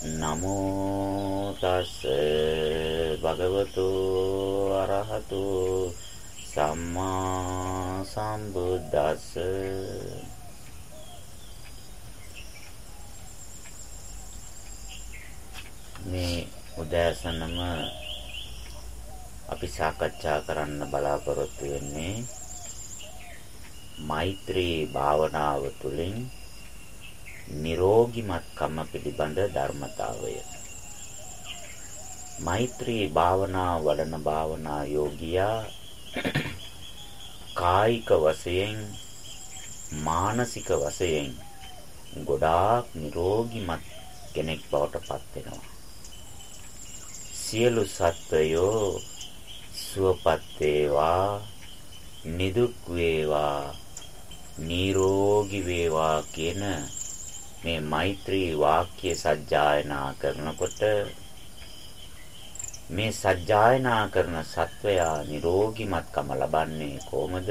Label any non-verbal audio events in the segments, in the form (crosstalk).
නමෝ තස් භගවතු අරහතු සම්මා සම්බුද්දස්ස. මේ උදෑසනම අපි සාකච්ඡා කරන්න බලාපොරොත්තු වෙන්නේ මෛත්‍රී භාවනාව තුළින් නිරෝගිමත්කම පිළිබඳ ධර්මතාවය. මෛත්‍රී භාවනා වඩන භාවනා යෝගියා කායික වශයෙන් මානසික වශයෙන් ගොඩාක් නිරෝගිමත් කෙනෙක් බවට පත් වෙනවා. සියලු සත්වයෝ සුවපත් වේවා නිදුක් වේවා නිරෝගී වේවා කියන මේ මෛත්‍රී වාක්‍ය සජ්ජායනා කරනකොට මේ සජ්ජායනා කරන සත්වයා නිරෝගිමත්කම ලබන්නේ කොහොමද?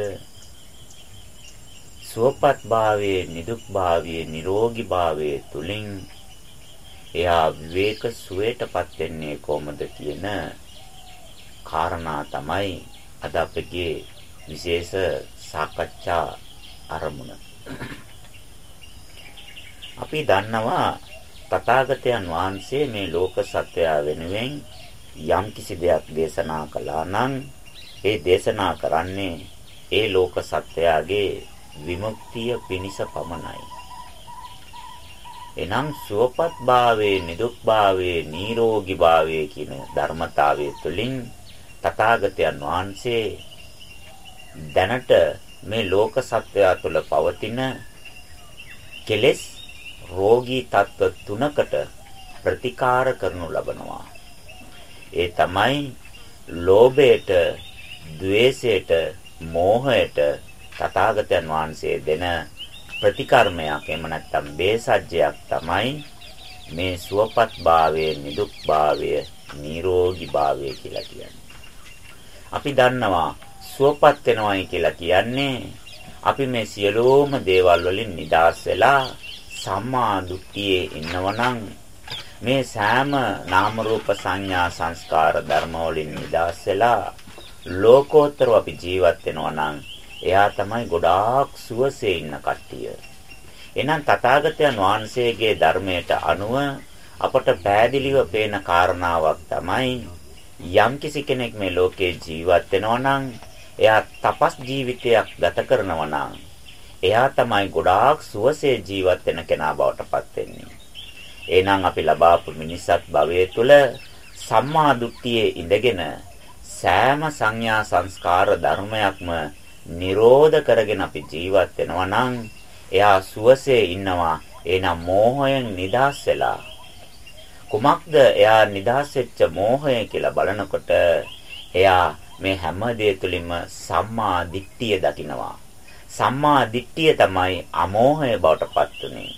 සුවපත් භාවයේ නිදුක් භාවයේ නිරෝගී භාවයේ තුලින් එයා විවේක සුවයටපත් වෙන්නේ කොහොමද කියන කාරණා තමයි අද අපගේ විශේෂ සාකච්ඡා අරමුණ. අපි දන්නවා තථාගතයන් වහන්සේ මේ ලෝක සත්‍යය වෙනුවෙන් යම් කිසි දෙයක් දේශනා කළා නම් ඒ දේශනා කරන්නේ ඒ ලෝක සත්‍යයගේ විමුක්තිය පිණිස පමණයි. එනම් සුවපත් භාවයේ නිදුක් භාවයේ නිරෝගී භාවයේ කියන ධර්මතාවය තුළින් තථාගතයන් වහන්සේ දැනට මේ ලෝක සත්‍යය තුළ පවතින කෙලෙස් රෝගී තත්ත්ව තුනකට ප්‍රතිකාර කරනු ලබනවා. ඒ තමයි ලෝභයට, ద్వේෂයට, මෝහයට තථාගතයන් වහන්සේ දෙන ප්‍රතිකර්මයක් එහෙම නැත්නම් බේසජ්ජයක් තමයි මේ සුවපත් භාවයේ නිදුක් භාවය නිරෝගී භාවය කියලා කියන්නේ. අපි දන්නවා සුවපත් වෙනවයි කියලා කියන්නේ අපි මේ සියලුම දේවල් වලින් නිදහස් වෙලා සම්මා දුක්ඛියේ ඉන්නවනම් මේ සෑම නාම රූප සංඥා සංස්කාර ධර්ම වලින් නිදහස් වෙලා ලෝකෝත්තරව අපි ජීවත් වෙනවා නම් එයා තමයි ගොඩාක් සුවසේ ඉන්න කට්ටිය. එහෙනම් තථාගතයන් වහන්සේගේ ධර්මයට අනුව අපට පෑදිලිව පේන කාරණාවක් තමයි යම්කිසි කෙනෙක් මේ ලෝකේ ජීවත් වෙනවා නම් එයා තපස් ජීවිතයක් ගත කරනවා නම් එයා තමයි ගොඩාක් සුවසේ ජීවත් වෙන කෙනා බවට පත් වෙන්නේ. එහෙනම් අපි ලබාපු මිනිසත් භවයේ තුල සම්මා දුක්තියේ ඉඳගෙන සෑම සංඥා සංස්කාර ධර්මයක්ම නිරෝධ කරගෙන අපි ජීවත් වෙනවා නම් එයා සුවසේ ඉන්නවා. එහෙනම් මෝහයෙන් නිදහස් වෙලා කුමක්ද එයා නිදහස් වෙච්ච මෝහය කියලා බලනකොට එයා මේ හැම දෙය තුළින්ම සම්මා දිට්ඨිය දකිනවා. සම්මා දිට්ඨිය තමයි අමෝහය බවට පත් උනේ.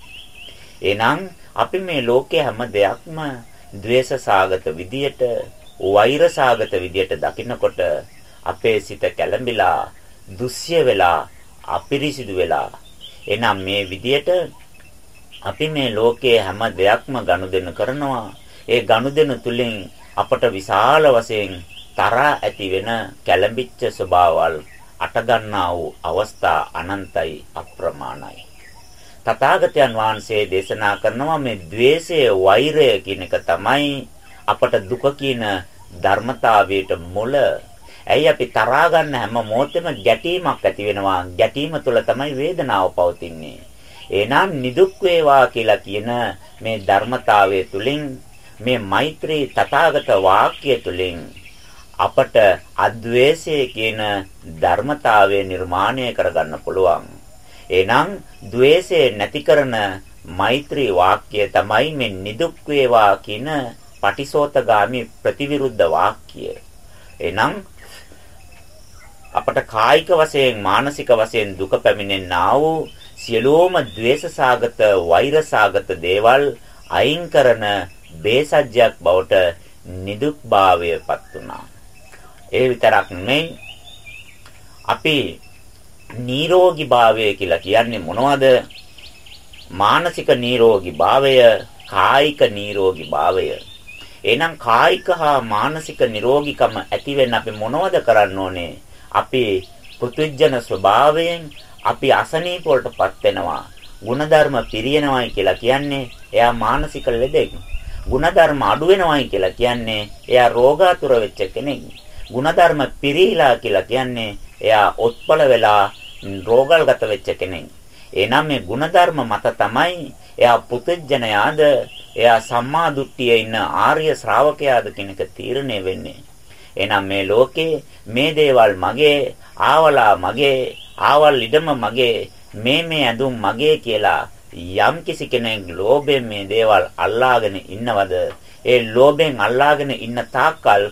එහෙනම් අපි මේ ලෝකයේ හැම දෙයක්ම द्वේෂ සාගත විදියට, වෛර සාගත විදියට දකිනකොට අපේ සිත කැළඹිලා, දුස්ය වෙලා, අපිරිසිදු වෙලා. එහෙනම් මේ විදියට අපි මේ ලෝකයේ හැම දෙයක්ම ගනුදෙනු කරනවා. ඒ ගනුදෙනු තුලින් අපට විශාල වශයෙන් තරහා ඇති වෙන කැළඹිච්ච ස්වභාවල් අටගන්නා වූ අවස්ථා අනන්තයි අප්‍රමාණයි. තථාගතයන් වහන්සේ දේශනා කරනවා මේ द्वේෂය වෛරය කියන එක තමයි අපට දුක කියන ධර්මතාවයට මුල. ඇයි අපි තරහා ගන්න හැම මොහොතෙම ගැටීමක් ඇති වෙනවා. ගැටීම තුළ තමයි වේදනාව පවතින්නේ. එහෙනම් නිදුක් වේවා කියලා කියන මේ ධර්මතාවය තුලින් මේ මෛත්‍රී තථාගත වාක්‍ය තුලින් අපට අද්වේෂය කියන ධර්මතාවය නිර්මාණය කරගන්න පුළුවන්. එහෙනම් द्वේෂය නැති කරන මෛත්‍රී වාක්‍යය තමයි මේ නිදුක් වේවා කියන පටිසෝතගාමි ප්‍රතිවිරුද්ධ වාක්‍යය. එහෙනම් අපට කායික වශයෙන් මානසික වශයෙන් දුක පැමිණෙනා වූ සියලෝම द्वේෂසාගත වෛරසාගත දේවල් අයින් කරන බේසජ්ජයක් බවට නිදුක්භාවයපත් වුණා. ඒ විතරක් නෙමෙයි අපි නිරෝගී භාවය කියලා කියන්නේ මොනවද? මානසික නිරෝගී භාවය, කායික නිරෝගී භාවය. එහෙනම් කායික හා මානසික නිරෝගීකම ඇති වෙන්න අපි මොනවද කරන්න ඕනේ? අපේ පුතුජන ස්වභාවයෙන් අපි අසනීප වලටපත් වෙනවා. ಗುಣධර්ම පිරියනවායි කියලා කියන්නේ එයා මානසික ලෙඩෙක්. ಗುಣධර්ම අඩු වෙනවායි කියලා කියන්නේ එයා රෝගාතුර වෙච්ච කෙනෙක්. ಗುಣධර්ම පිරීලා කියලා කියන්නේ එයා ඔත්පල වෙලා රෝගල්ගත වෙච්ච කෙනෙක්. එනම් මේ ಗುಣධර්ම මත තමයි එයා පුතඥයාද එයා සම්මා දුට්ඨියේ ඉන්න ආර්ය ශ්‍රාවකයාද කියන එක තීරණය වෙන්නේ. එනම් මේ ලෝකේ මේ දේවල් මගේ, ආවලා මගේ, ආවල් ඉඩම මගේ, මේ මේ ඇඳුම් මගේ කියලා යම් කිසි කෙනෙක් ලෝභයෙන් මේ දේවල් අල්ලාගෙන ඉන්නවද ඒ ලෝභයෙන් අල්ලාගෙන ඉන්න තාක්කල්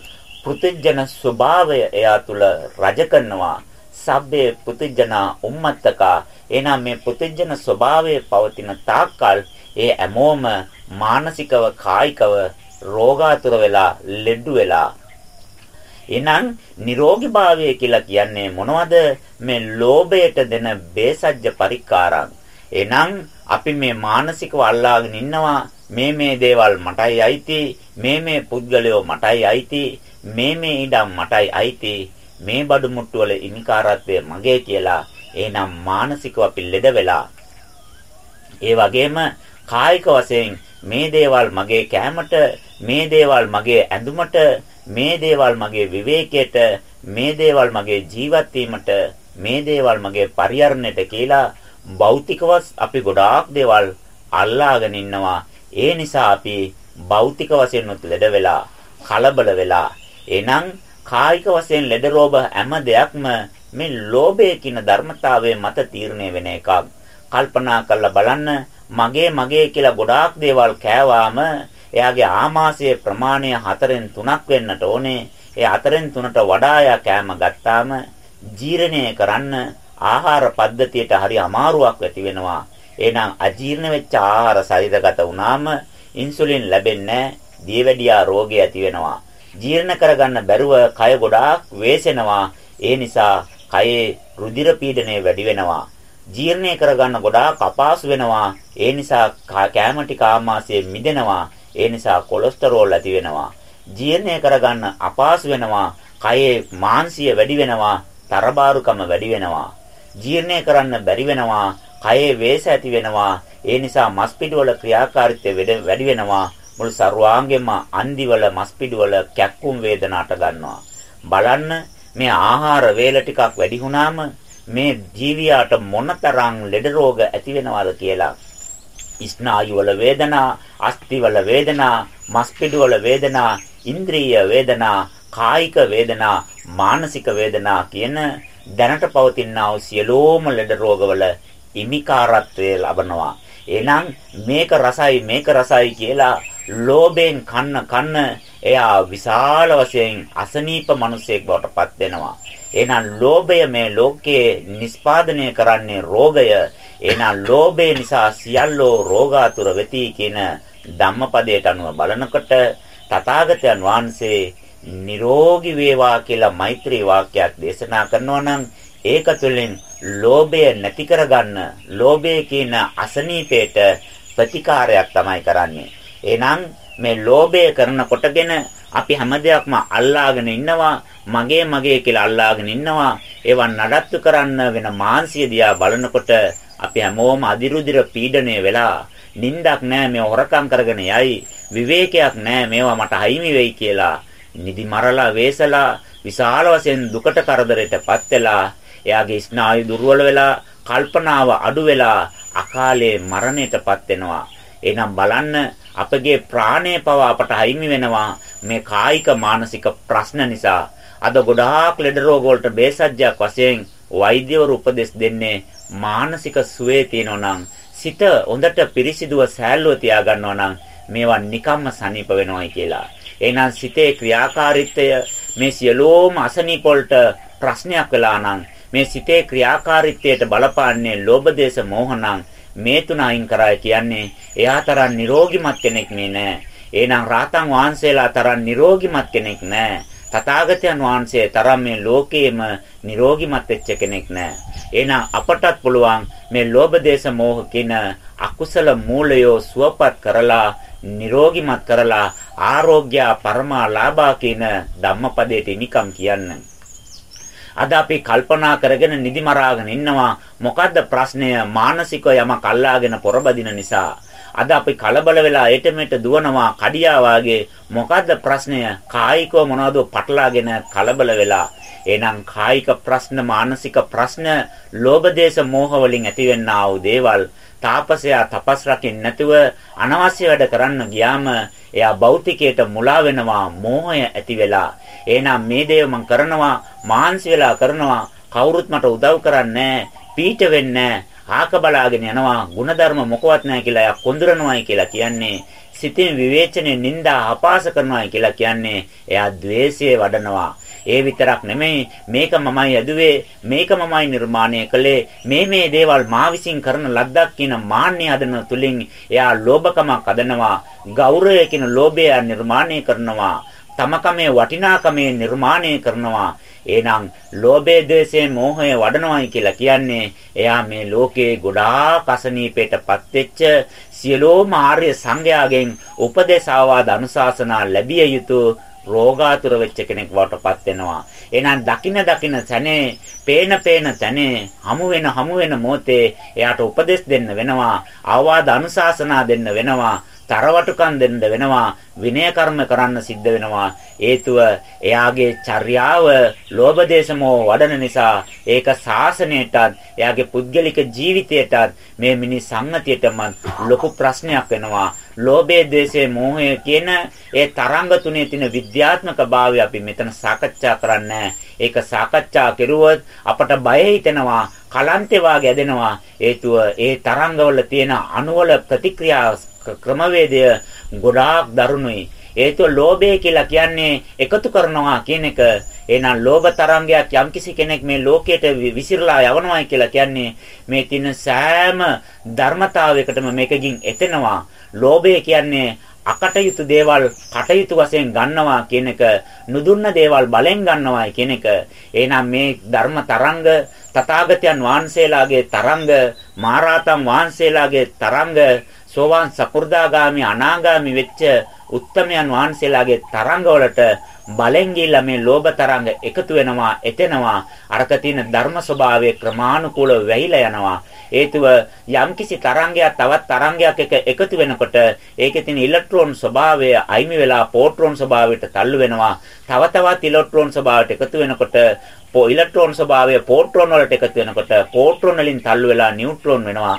පෘථිජන ස්වභාවය එයා තුල රජ කරනවා. සබ්බේ පෘථිජන උම්මත්තක. එනම් මේ පෘථිජන ස්වභාවයේ පවතින තාක්කල් ඒ හැමෝම මානසිකව කායිකව රෝගාතුර වෙලා ලෙඩු වෙලා. එහෙනම් නිරෝගීභාවය කියලා කියන්නේ මොනවද? මේ ලෝභයට දෙන බේසජ්‍ය පරිකාරං. එහෙනම් අපි මේ මානසිකව අල්ලාගෙන ඉන්නවා. මේ මේ දේවල් මටයි අයිති. මේ මේ පුද්ගලයෝ මටයි අයිති. මේ මේ ඉඩම් මටයි අයිති මේ බඩු මුට්ටු වල ඉනිකාරත්වය මගේ කියලා එහෙනම් මානසිකව අපි ලෙඩ වෙලා. ඒ වගේම කායික වශයෙන් මේ දේවල් මගේ කෑමට මේ දේවල් මගේ ඇඳුමට මේ දේවල් මගේ විවේකයට මේ දේවල් මගේ ජීවත් මේ දේවල් මගේ පරිහරණයට කියලා භෞතිකව අපි ගොඩාක් දේවල් අල්ලාගෙන ඉන්නවා. ඒ නිසා අපි භෞතික වශයෙන් උත් ලෙඩ වෙලා කලබල වෙලා එනම් කායික වශයෙන් ලෙඩ රෝග හැම දෙයක්ම මේ ලෝභය කියන ධර්මතාවයේ මත තීරණය වෙන එකක් කල්පනා කරලා බලන්න මගේ මගේ කියලා ගොඩාක් දේවල් කෑවාම එයාගේ ආමාශයේ ප්‍රමාණය 4න් 3ක් වෙන්නට ඕනේ. ඒ 4න් 3ට වඩා එයා කෑම ගත්තාම ජීර්ණය කරන්න ආහාර පද්ධතියට හරි අමාරුවක් ඇති වෙනවා. එහෙනම් අජීර්ණ වෙච්ච ආහාර ශරීරගත වුණාම ඉන්සුලින් ලැබෙන්නේ දියවැඩියා රෝගය ඇති වෙනවා. ජීර්ණ කරගන්න බැරුව කය ගොඩාක් වේසෙනවා. ඒ නිසා කයේ රුධිර පීඩනය වැඩි වෙනවා. ජීර්ණය කරගන්න ගොඩාක් අපහසු වෙනවා. ඒ නිසා කෑම ටික ආමාශයේ මිදෙනවා. ඒ නිසා කොලෙස්ටරෝල් ඇති වෙනවා. ජීර්ණය කරගන්න අපහසු වෙනවා. කයේ මාංශය වැඩි වෙනවා. තරබාරුකම වැඩි වෙනවා. ජීර්ණය කරන්න බැරි වෙනවා. කයේ වේස ඇති වෙනවා. ඒ නිසා මස් පිඩුවල ක්‍රියාකාරීත්වය වැඩි වෙනවා. මුළු සර්වාංගෙම අන්දිවල මස් පිඩුවල කැක්කුම් වේදනාට ගන්නවා. බලන්න මේ ආහාර වේල ටිකක් වැඩි වුණාම මේ ජීවියාට මොනතරම් ලෙඩ රෝග ඇති වෙනවද කියලා ස්නායු වල වේදනා, අස්ථි වල වේදනා, මස්පිඩු වල වේදනා, ඉන්ද්‍රිය වේදනා, කායික වේදනා, මානසික වේදනා කියන දැනට පවතිනා වූ සියලෝම ලෙඩ රෝගවල ඉමිකාරත්වය ලබනවා. එහෙනම් මේක රසයි මේක රසයි කියලා ලෝභයෙන් කන්න කන්න එයා විශාල වශයෙන් අසනීප මිනිසෙක් බවට පත් වෙනවා. එහෙනම් ලෝභය මේ ලෝකයේ නිස්පාදනය කරන්නේ රෝගය. එහෙනම් ලෝභය නිසා සියල්ලෝ රෝගාතුර වෙති කියන ධම්මපදයට අනුව බලනකොට තථාගතයන් වහන්සේ නිරෝගී වේවා කියලා මෛත්‍රී වාක්‍යයක් දේශනා කරනවා නම් ඒක තුළින් ලෝභය නැති කරගන්න ලෝභය කියන අසනීපයට ප්‍රතිකාරයක් තමයි කරන්නේ. එහෙනම් මේ ලෝභය කරන කොටගෙන අපි හැම දෙයක්ම අල්ලාගෙන ඉන්නවා මගේ මගේ කියලා අල්ලාගෙන ඉන්නවා ඒවා නඩත්තු කරන්න වෙන මාන්සිය දිහා බලනකොට අපි හැමෝම අදිරුදිර පීඩණය වෙලා නිින්දක් නැහැ මේ හොරකම් කරගෙන යයි විවේකයක් නැහැ මේවා මට හයිමි වෙයි කියලා නිදි මරලා වේසලා විශාල වශයෙන් දුකට කරදරයටපත් වෙලා එයාගේ ස්නායු දුර්වල වෙලා කල්පනාව අඩු වෙලා අකාලේ මරණයටපත් වෙනවා එහෙනම් බලන්න අපගේ ප්‍රාණය පව අපට හයිමි වෙනවා මේ කායික මානසික ප්‍රශ්න නිසා අද ගොඩාක් ලෙඩ රෝග වලට බේසජ්ජයක් වශයෙන් වෛද්‍යවරු උපදෙස් දෙන්නේ මානසික සුවේ තියෙනවා නම් සිත හොඳට පිරිසිදුව සෑල්ලුව තියාගන්නවා නම් මේවා නිකම්ම සනීප වෙනවයි කියලා. එහෙනම් සිතේ ක්‍රියාකාරීත්වය මේ සියලෝම අසනීප වලට ප්‍රශ්නයක් වෙලා නම් මේ සිතේ ක්‍රියාකාරීත්වයට බලපාන්නේ ලෝභ දේශ මොහ නම් මේ තුන අයින් කරා කියන්නේ එයා තරම් නිරෝගිමත් කෙනෙක් නේ නෑ. එහෙනම් රාතන් වහන්සේලා තරම් නිරෝගිමත් කෙනෙක් නෑ. තථාගතයන් වහන්සේ තරම් මේ ලෝකයේම නිරෝගිමත් වෙච්ච කෙනෙක් නෑ. එහෙනම් අපටත් පුළුවන් මේ ලෝභ දේශ මොහ කියන අකුසල මූලයෝ සුවපත් කරලා නිරෝගිමත් කරලා ආරෝග්‍ය පරමා ලාභා කියන ධම්මපදයට නිකම් කියන්න. අද අපි කල්පනා කරගෙන නිදි මරාගෙන ඉන්නවා. මොකද්ද ප්‍රශ්නය? මානසිකව යමක් අල්ලාගෙන පොරබදින නිසා. අද අපි කලබල වෙලා ඒට මෙට දුවනවා කඩියා වාගේ. මොකද්ද ප්‍රශ්නය? කායිකව මොනවද පටලාගෙන කලබල වෙලා? එහෙනම් කායික ප්‍රශ්න මානසික ප්‍රශ්න ලෝභ දේශ මෝහ වලින් ඇතිවෙනා වූ දේවල් තාපසයා තපස් රකින්න නැතුව අනවශ්‍ය වැඩ කරන්න ගියාම එයා භෞතිකයට මුලා වෙනවා මෝහය ඇති වෙලා එහෙනම් මේ දේව මම කරනවා මාන්සි වෙලා කරනවා. කවුරුත් මට උදව් කරන්නේ පීට වෙන්නේ ආක බලාගෙන යනවා ಗುಣධර්ම මොකවත් නැහැ කියලා එයා කොඳුරනවායි කියලා කියන්නේ. සිතින් විවේචනේ නිନ୍ଦා අපාස කරනවායි කියලා කියන්නේ. එයා द्वේෂයේ වඩනවා. ඒ විතරක් නෙමෙයි මේක මමයි ඇදුවේ මේක මමයි නිර්මාණය කළේ. මේ මේ දේවල් මා විසින් කරන ලද්දක් කියන මාන්නය හදන තුලින් එයා ලෝභකමක් හදනවා. ගෞරවය කියන ලෝභය නිර්මාණය කරනවා. තමකමේ වටිනාකමේ නිර්මාණය කරනවා එහෙනම් ලෝභය, ද්වේෂය, මෝහය වඩනවායි කියලා කියන්නේ එයා මේ ලෝකේ ගොඩාක් අසනීපයටපත් වෙච්ච සියලෝම ආර්ය සංඝයාගෙන් උපදේශ ආවාද අනුශාසනා ලැබිය යුතු රෝගාතුර වෙච්ච කෙනෙක් වටපත් වෙනවා. එහෙනම් දකින දකින තැනේ, පේන පේන තැනේ, හමු වෙන හමු වෙන මොහොතේ එයාට උපදෙස් දෙන්න වෙනවා, ආවාද අනුශාසනා දෙන්න වෙනවා. තරවටුකම් දෙන්න වෙනවා විනය කර්ම කරන්න සිද්ධ වෙනවා. හේතුව එයාගේ චර්යාව ලෝභ දේශමෝ වඩන නිසා ඒක සාසනයටත් එයාගේ පුද්ගලික ජීවිතයටත් මේ මිනිස් සංගතියටම ලොකු ප්‍රශ්නයක් වෙනවා. ලෝභයේ ද්වේෂයේ මෝහය කියන ඒ තරංග තුනේ තියෙන විද්‍යාත්මක භාවය අපි මෙතන සාකච්ඡා කරන්නේ ඒක සාකච්ඡා කෙරුවොත් අපට බය හිතෙනවා කලන්තේ වාගේ ඇදෙනවා. හේතුව ඒ තරංගවල තියෙන අණුවල ප්‍රතික්‍රියා ක්‍රමවේදය ගොඩාක් දරුණුයි. ඒතු ලෝභය කියලා කියන්නේ එකතු කරනවා කියන එක. එහෙනම් ලෝභ තරංගයක් යම්කිසි කෙනෙක් මේ ලෝකයට විසිරලා යවනවායි කියලා කියන්නේ මේ තියෙන සෑම ධර්මතාවයකටම මේකකින් එතෙනවා. ලෝභය කියන්නේ අකටයුතු දේවල් කටයුතු වශයෙන් ගන්නවා කියන එක නුදුන්න දේවල් බලෙන් ගන්නවායි කියන එක. එහෙනම් මේ ධර්ම තරංග තථාගතයන් වහන්සේලාගේ තරංග මහරහතන් වහන්සේලාගේ තරංග සෝවාන් සකු르දාගාමි අනාගාමි වෙච්ච උත්තමයන් වහන්සේලාගේ තරංගවලට බලෙන් ගිහිල්ලා මේ ලෝභ තරංග එකතු වෙනවා එතෙනවා. අරක තියෙන ධර්ම ස්වභාවය ක්‍රමානුකූලව වැහිලා යනවා. හේතුව යම්කිසි තරංගයක් තවත් තරංගයක් එක එකතු වෙනකොට ඒකේ තියෙන ඉලෙක්ට්‍රෝන ස්වභාවය අයිමි වෙලා පෝට්‍රෝන ස්වභාවයට තල්ලු වෙනවා. තව තවත් ඉලෙක්ට්‍රෝන ස්වභාවයට එකතු වෙනකොට ඉලෙක්ට්‍රෝන ස්වභාවය පෝට්‍රෝන වලට එකතු වෙනකොට පෝට්‍රෝන වලින් තල්ලු වෙලා නියුට්‍රෝන වෙනවා.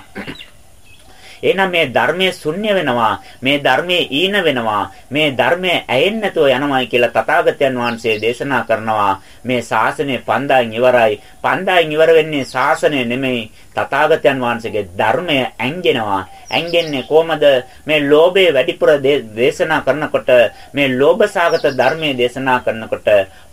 එහෙනම් මේ ධර්මයේ ශුන්‍ය වෙනවා. මේ ධර්මයේ ඊන වෙනවා. මේ ධර්මයේ ඇයෙන්නේ නැතුව යනවායි කියලා තථාගතයන් වහන්සේ දේශනා කරනවා. මේ ශාසනය 5000න් ඉවරයි. 5000න් ඉවර වෙන්නේ ශාසනය නෙමෙයි. තථාගතයන් වහන්සේගේ ධර්මය ඇඟෙනවා. ඇඟෙන්නේ කොහමද? මේ ලෝභය වැඩිපුර දේශනා කරනකොට මේ ලෝභ සාගත ධර්මයේ දේශනා කරනකොට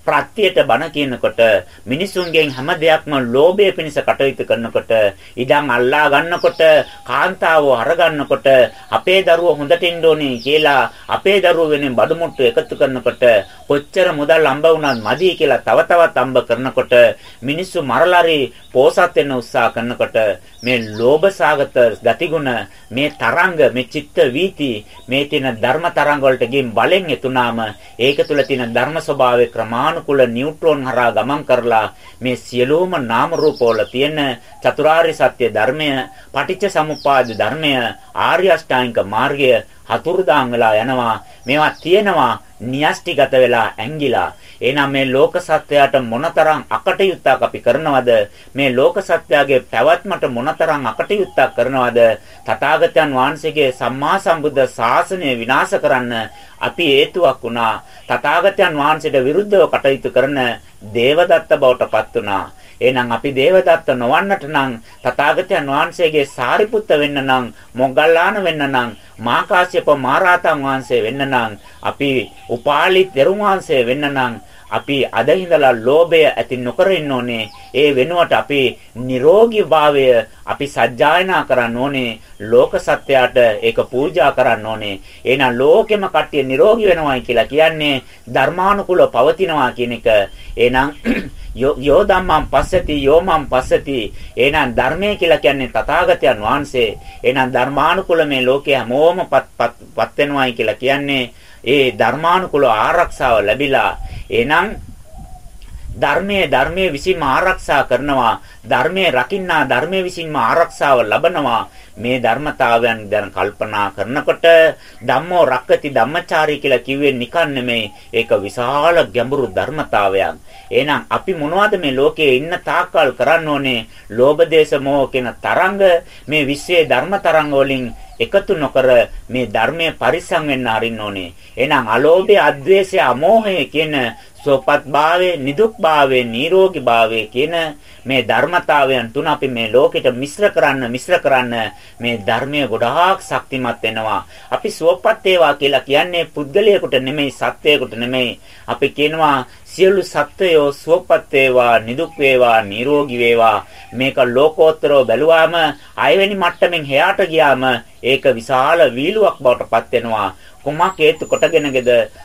ප්‍රත්‍යයට බණ කියනකොට මිනිසුන්ගෙන් හැම දෙයක්ම ලෝභය පිණිස කටයුතු කරනකොට ඉඩම් අල්ලා ගන්නකොට කාන්තාවෝ අරගන්නකොට අපේ දරුවෝ හොඳට ඉන්න ඕනේ කියලා අපේ දරුවෝ වෙනුවෙන් බඩු මුට්ටු එකතු කරනකොට කොච්චර මුදල් අම්බ වුණත් මදි කියලා තව තවත් අම්බ කරනකොට මිනිස්සු මරලාරි පෝසත් වෙන්න උත්සාහ කරනකොට මේ ලෝභ සාගත ගතිගුණ මේ තරංග මේ චිත්ත වීති මේ තියෙන ධර්ම තරංග වලට ගින් බලෙන් එතුනාම ඒක තුල තියෙන ධර්ම ස්වභාවය ක්‍රමාන වාතානුකූල නියුට්‍රෝන හරහා ගමන් කරලා මේ සියලුම නාම රූපවල තියෙන චතුරාර්ය සත්‍ය ධර්මය, පටිච්ච සමුප්පාද ධර්මය, ආර්ය අෂ්ටාංගික මාර්ගය හතුරුදාන් වෙලා යනවා. මේවා තියෙනවා න්‍යෂ්ටිගත වෙලා ඇංගිලා එහෙනම් මේ ලෝක සත්‍යයට මොනතරම් අකටයුත්තක් අපි කරනවද? මේ ලෝක සත්‍යයේ පැවැත්මට මොනතරම් අකටයුත්තක් කරනවද? තථාගතයන් වහන්සේගේ සම්මා සම්බුද්ධ ශාසනය විනාශ කරන්න අපි හේතුවක් වුණා. තථාගතයන් වහන්සේට විරුද්ධව කටයුතු කරන දේවදත්ත බවට පත් වුණා. එහෙනම් අපි දේවදත්ත නොවන්නට නම් තථාගතයන් වහන්සේගේ සාරිපුත්ත වෙන්න නම් මොග්ගල්ලාන වෙන්න නම් මාකාශ්‍යප මහරහතන් වහන්සේ වෙන්න නම් අපි උපාලි තෙරුන් වහන්සේ වෙන්න නම් අපි අද ඉඳලා ලෝභය ඇති නොකර ඉන්න ඕනේ. ඒ වෙනුවට අපි නිරෝගී භාවය අපි සජ්ජායනා කරන්න ඕනේ. ලෝක සත්‍යයට ඒක පූජා කරන්න ඕනේ. එහෙනම් ලෝකෙම කට්ටිය නිරෝගී වෙනවායි කියලා කියන්නේ ධර්මානුකූලව පවතිනවා කියන එක. එහෙනම් (clears throat) යෝ ධම්මං පස්සති යෝ මං පස්සති එහෙනම් ධර්මය කියලා කියන්නේ තථාගතයන් වහන්සේ එහෙනම් ධර්මානුකූල මේ ලෝකයේ හැමෝම පත් වෙනවායි කියලා කියන්නේ ඒ ධර්මානුකූල ආරක්ෂාව ලැබිලා එහෙනම් ධර්මයේ ධර්මයේ විසින්ම ආරක්ෂා කරනවා ධර්මයේ රකින්නා ධර්මයේ විසින්ම ආරක්ෂාව ලබනවා. මේ ධර්මතාවයන් දැන් කල්පනා කරනකොට ධම්මෝ රක්කති ධම්මචාරී කියලා කිව්වේ නිකන් නෙමෙයි ඒක විශාල ගැඹුරු ධර්මතාවයක්. එහෙනම් අපි මොනවද මේ ලෝකයේ ඉන්න තාක්කල් කරන්න ඕනේ? ලෝභ දේශ මොහ කියන තරංග මේ විශ්වයේ ධර්ම තරංග වලින් එකතු නොකර මේ ධර්මයේ පරිසම් වෙන්න අරින්න ඕනේ. එහෙනම් අලෝභය, අද්වේෂය, අමෝහය කියන සෝපත් භාවයේ, නිදුක් භාවයේ, නිරෝගී භාවයේ කියන මේ ධර්මතාවයන් තුන අපි මේ ලෝකෙට මිශ්‍ර කරන්න මිශ්‍ර කරන්න මේ ධර්මය ගොඩාක් ශක්තිමත් වෙනවා. අපි සුවපත් වේවා කියලා කියන්නේ පුද්ගලයෙකුට නෙමෙයි සත්වයකට නෙමෙයි. අපි කියනවා සියලු සත්වයෝ සුවපත් වේවා, නිදුක් වේවා, නිරෝගී වේවා. මේක ලෝකෝත්තරව බැලුවාම අයවෙනි මට්ටමින් එහාට ගියාම ඒක විශාල වීලුවක් බවට පත් වෙනවා. කුමක් හේතු කොටගෙනද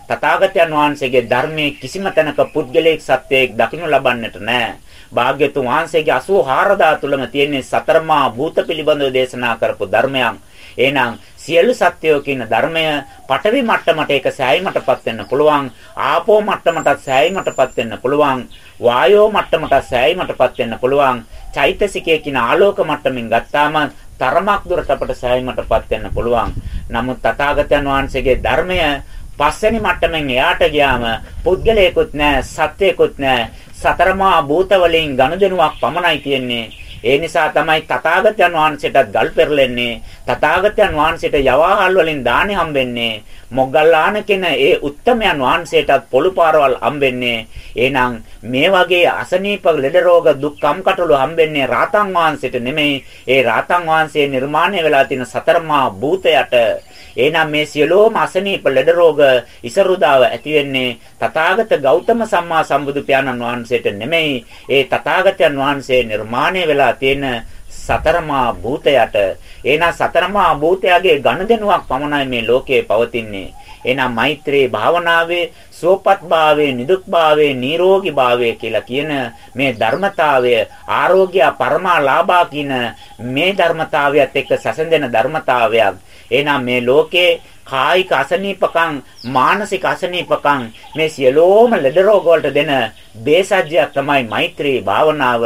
තථාගතයන් වහන්සේගේ ධර්මයේ කිසිම තැනක පුද්ගලික සත්‍යයක් දකින්න ලබන්නට නැහැ. භාග්‍යතුන් වහන්සේගේ 84 තුලම තියෙන සතරමා භූත පිළිබඳව දේශනා කරපු ධර්මයන්. එහෙනම් සියලු සත්‍යෝ කියන ධර්මය පටවි මට්ටමට ඒක සෑයීමටපත් වෙන්න පුළුවන් ආපෝ මට්ටමටත් සෑයීමටපත් වෙන්න පුළුවන් වායෝ මට්ටමටත් සෑයීමටපත් වෙන්න පුළුවන් චෛතසිකයේ කියන ආලෝක මට්ටමින් ගත්තාම තරමක් දුරට අපට සෑයීමටපත් වෙන්න පුළුවන් නමුත් තථාගතයන් වහන්සේගේ ධර්මය පස්වෙනි මට්ටමෙන් එයාට ගියාම පුද්ගලයෙකුත් නැහැ සත්‍යයකුත් නැහැ සතරමා භූත වලින් ගනුදෙනුවක් පමණයි තියෙන්නේ. ඒ නිසා තමයි තථාගතයන් වහන්සේටත් ගල් පෙරලෙන්නේ. තථාගතයන් වහන්සේට යවාහල් වලින් දානි හම්බෙන්නේ. මොග්ගල්ලාන කෙන ඒ උත්තමයන් වහන්සේටත් පොළු පාරවල් හම්බෙන්නේ. එහෙනම් මේ වගේ අසනීප ලෙඩ රෝග දුක්ඛම් කටළු හම්බෙන්නේ රාතන් වහන්සේට නෙමෙයි. ඒ රාතන් වහන්සේ නිර්මාණය වෙලා තියෙන සතරමා භූතයට එහෙනම් මේ සියලෝම අසනීප ලෙඩ රෝග ඉසරුදාව ඇති වෙන්නේ තථාගත ගෞතම සම්මා සම්බුදු පියාණන් වහන්සේට නෙමෙයි. ඒ තථාගතයන් වහන්සේ නිර්මාණය වෙලා තියෙන සතරමා භූතයට. එහෙනම් සතරමා භූතයාගේ ඝනදෙනුවක් පමණයි මේ ලෝකයේ පවතින්නේ. එහෙනම් මෛත්‍රී භාවනාවේ සුවපත් භාවයේ නිදුක් භාවයේ නිරෝගී භාවයේ කියලා කියන මේ ධර්මතාවය ආරෝග්‍ය පරමාලාභා කියන මේ ධර්මතාවයත් එක්ක සැසඳෙන ධර්මතාවයක් එහෙනම් මේ ලෝකේ කායික අසනීපකම් මානසික අසනීපකම් මේ සියලෝම ලෙඩ රෝග වලට දෙන බේසජ්‍යයක් තමයි මෛත්‍රී භාවනාව.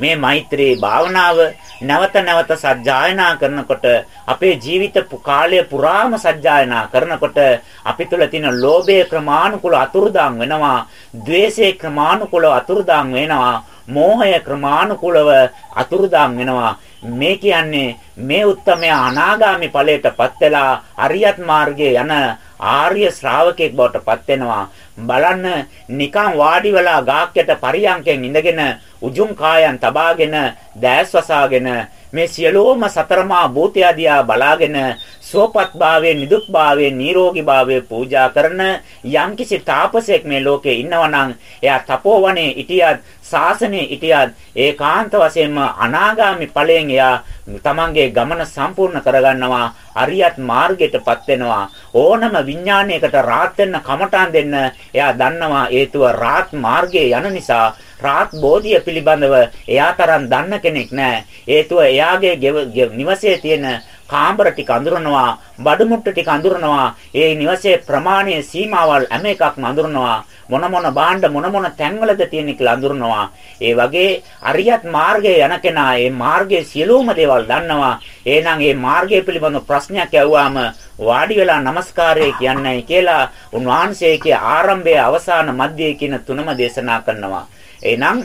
මේ මෛත්‍රී භාවනාව නැවත නැවත සජ්ජායනා කරනකොට අපේ ජීවිත කාලය පුරාම සජ්ජායනා කරනකොට අපි තුල තියෙන ලෝභය ක්‍රමානුකූල අතුරුදාන් වෙනවා, ద్వේෂය ක්‍රමානුකූල අතුරුදාන් වෙනවා, මෝහය ක්‍රමානුකූලව අතුරුදාන් වෙනවා. මේ කියන්නේ මේ උත්තමය අනාගාමි ඵලයටපත් වෙලා අරියත් මාර්ගයේ යන ආර්ය ශ්‍රාවකෙක් බවට පත් වෙනවා බලන්න නිකන් වාඩි වෙලා ගාක්යට පරියන්කෙන් ඉඳගෙන උජුම් කායන් තබාගෙන දැස් වසාගෙන මේ සියලෝම සතරමා භූතයදියා බලාගෙන සුවපත් භාවයේ නිදුක් භාවයේ නිරෝගී භාවයේ පූජා කරන යම්කිසි තාපසයෙක් මේ ලෝකේ ඉන්නවනම් එයා තපෝවනේ ඉටියත් ශාසනයේ ඉටියත් ඒකාන්ත වශයෙන්ම අනාගාමි ඵලයෙන් එයා තමන්ගේ ගමන සම්පූර්ණ කරගන්නවා අරියත් මාර්ගයටපත් වෙනවා. ඕනම විඥානයකට රාත් වෙන්න කමටාන් දෙන්න එයා දන්නවා හේතුව රාත් මාර්ගයේ යන නිසා රාත් බෝධිය පිළිබඳව එයා තරම් දන්න කෙනෙක් නැහැ හේතුව එයාගේ නිවසේ තියෙන කාමර ටික අඳුරනවා, බඩු මුට්ටු ටික අඳුරනවා, ඒ නිවසේ ප්‍රමාණයේ සීමාවල් හැම එකක්ම අඳුරනවා. මොන මොන භාණ්ඩ මොන මොන තැන්වලද තියෙන කියලා අඳුරනවා. ඒ වගේ අරියත් මාර්ගයේ යන කෙනා ඒ මාර්ගයේ සියලුම දේවල් දන්නවා. එහෙනම් මේ මාර්ගය පිළිබඳ ප්‍රශ්නයක් ඇහුවාම වාඩි වෙලා নমස්කාරය කියන්නයි කියලා උන්වහන්සේගේ ආරම්භයේ අවසාන මැදයේ කියන තුනම දේශනා කරනවා. එහෙනම්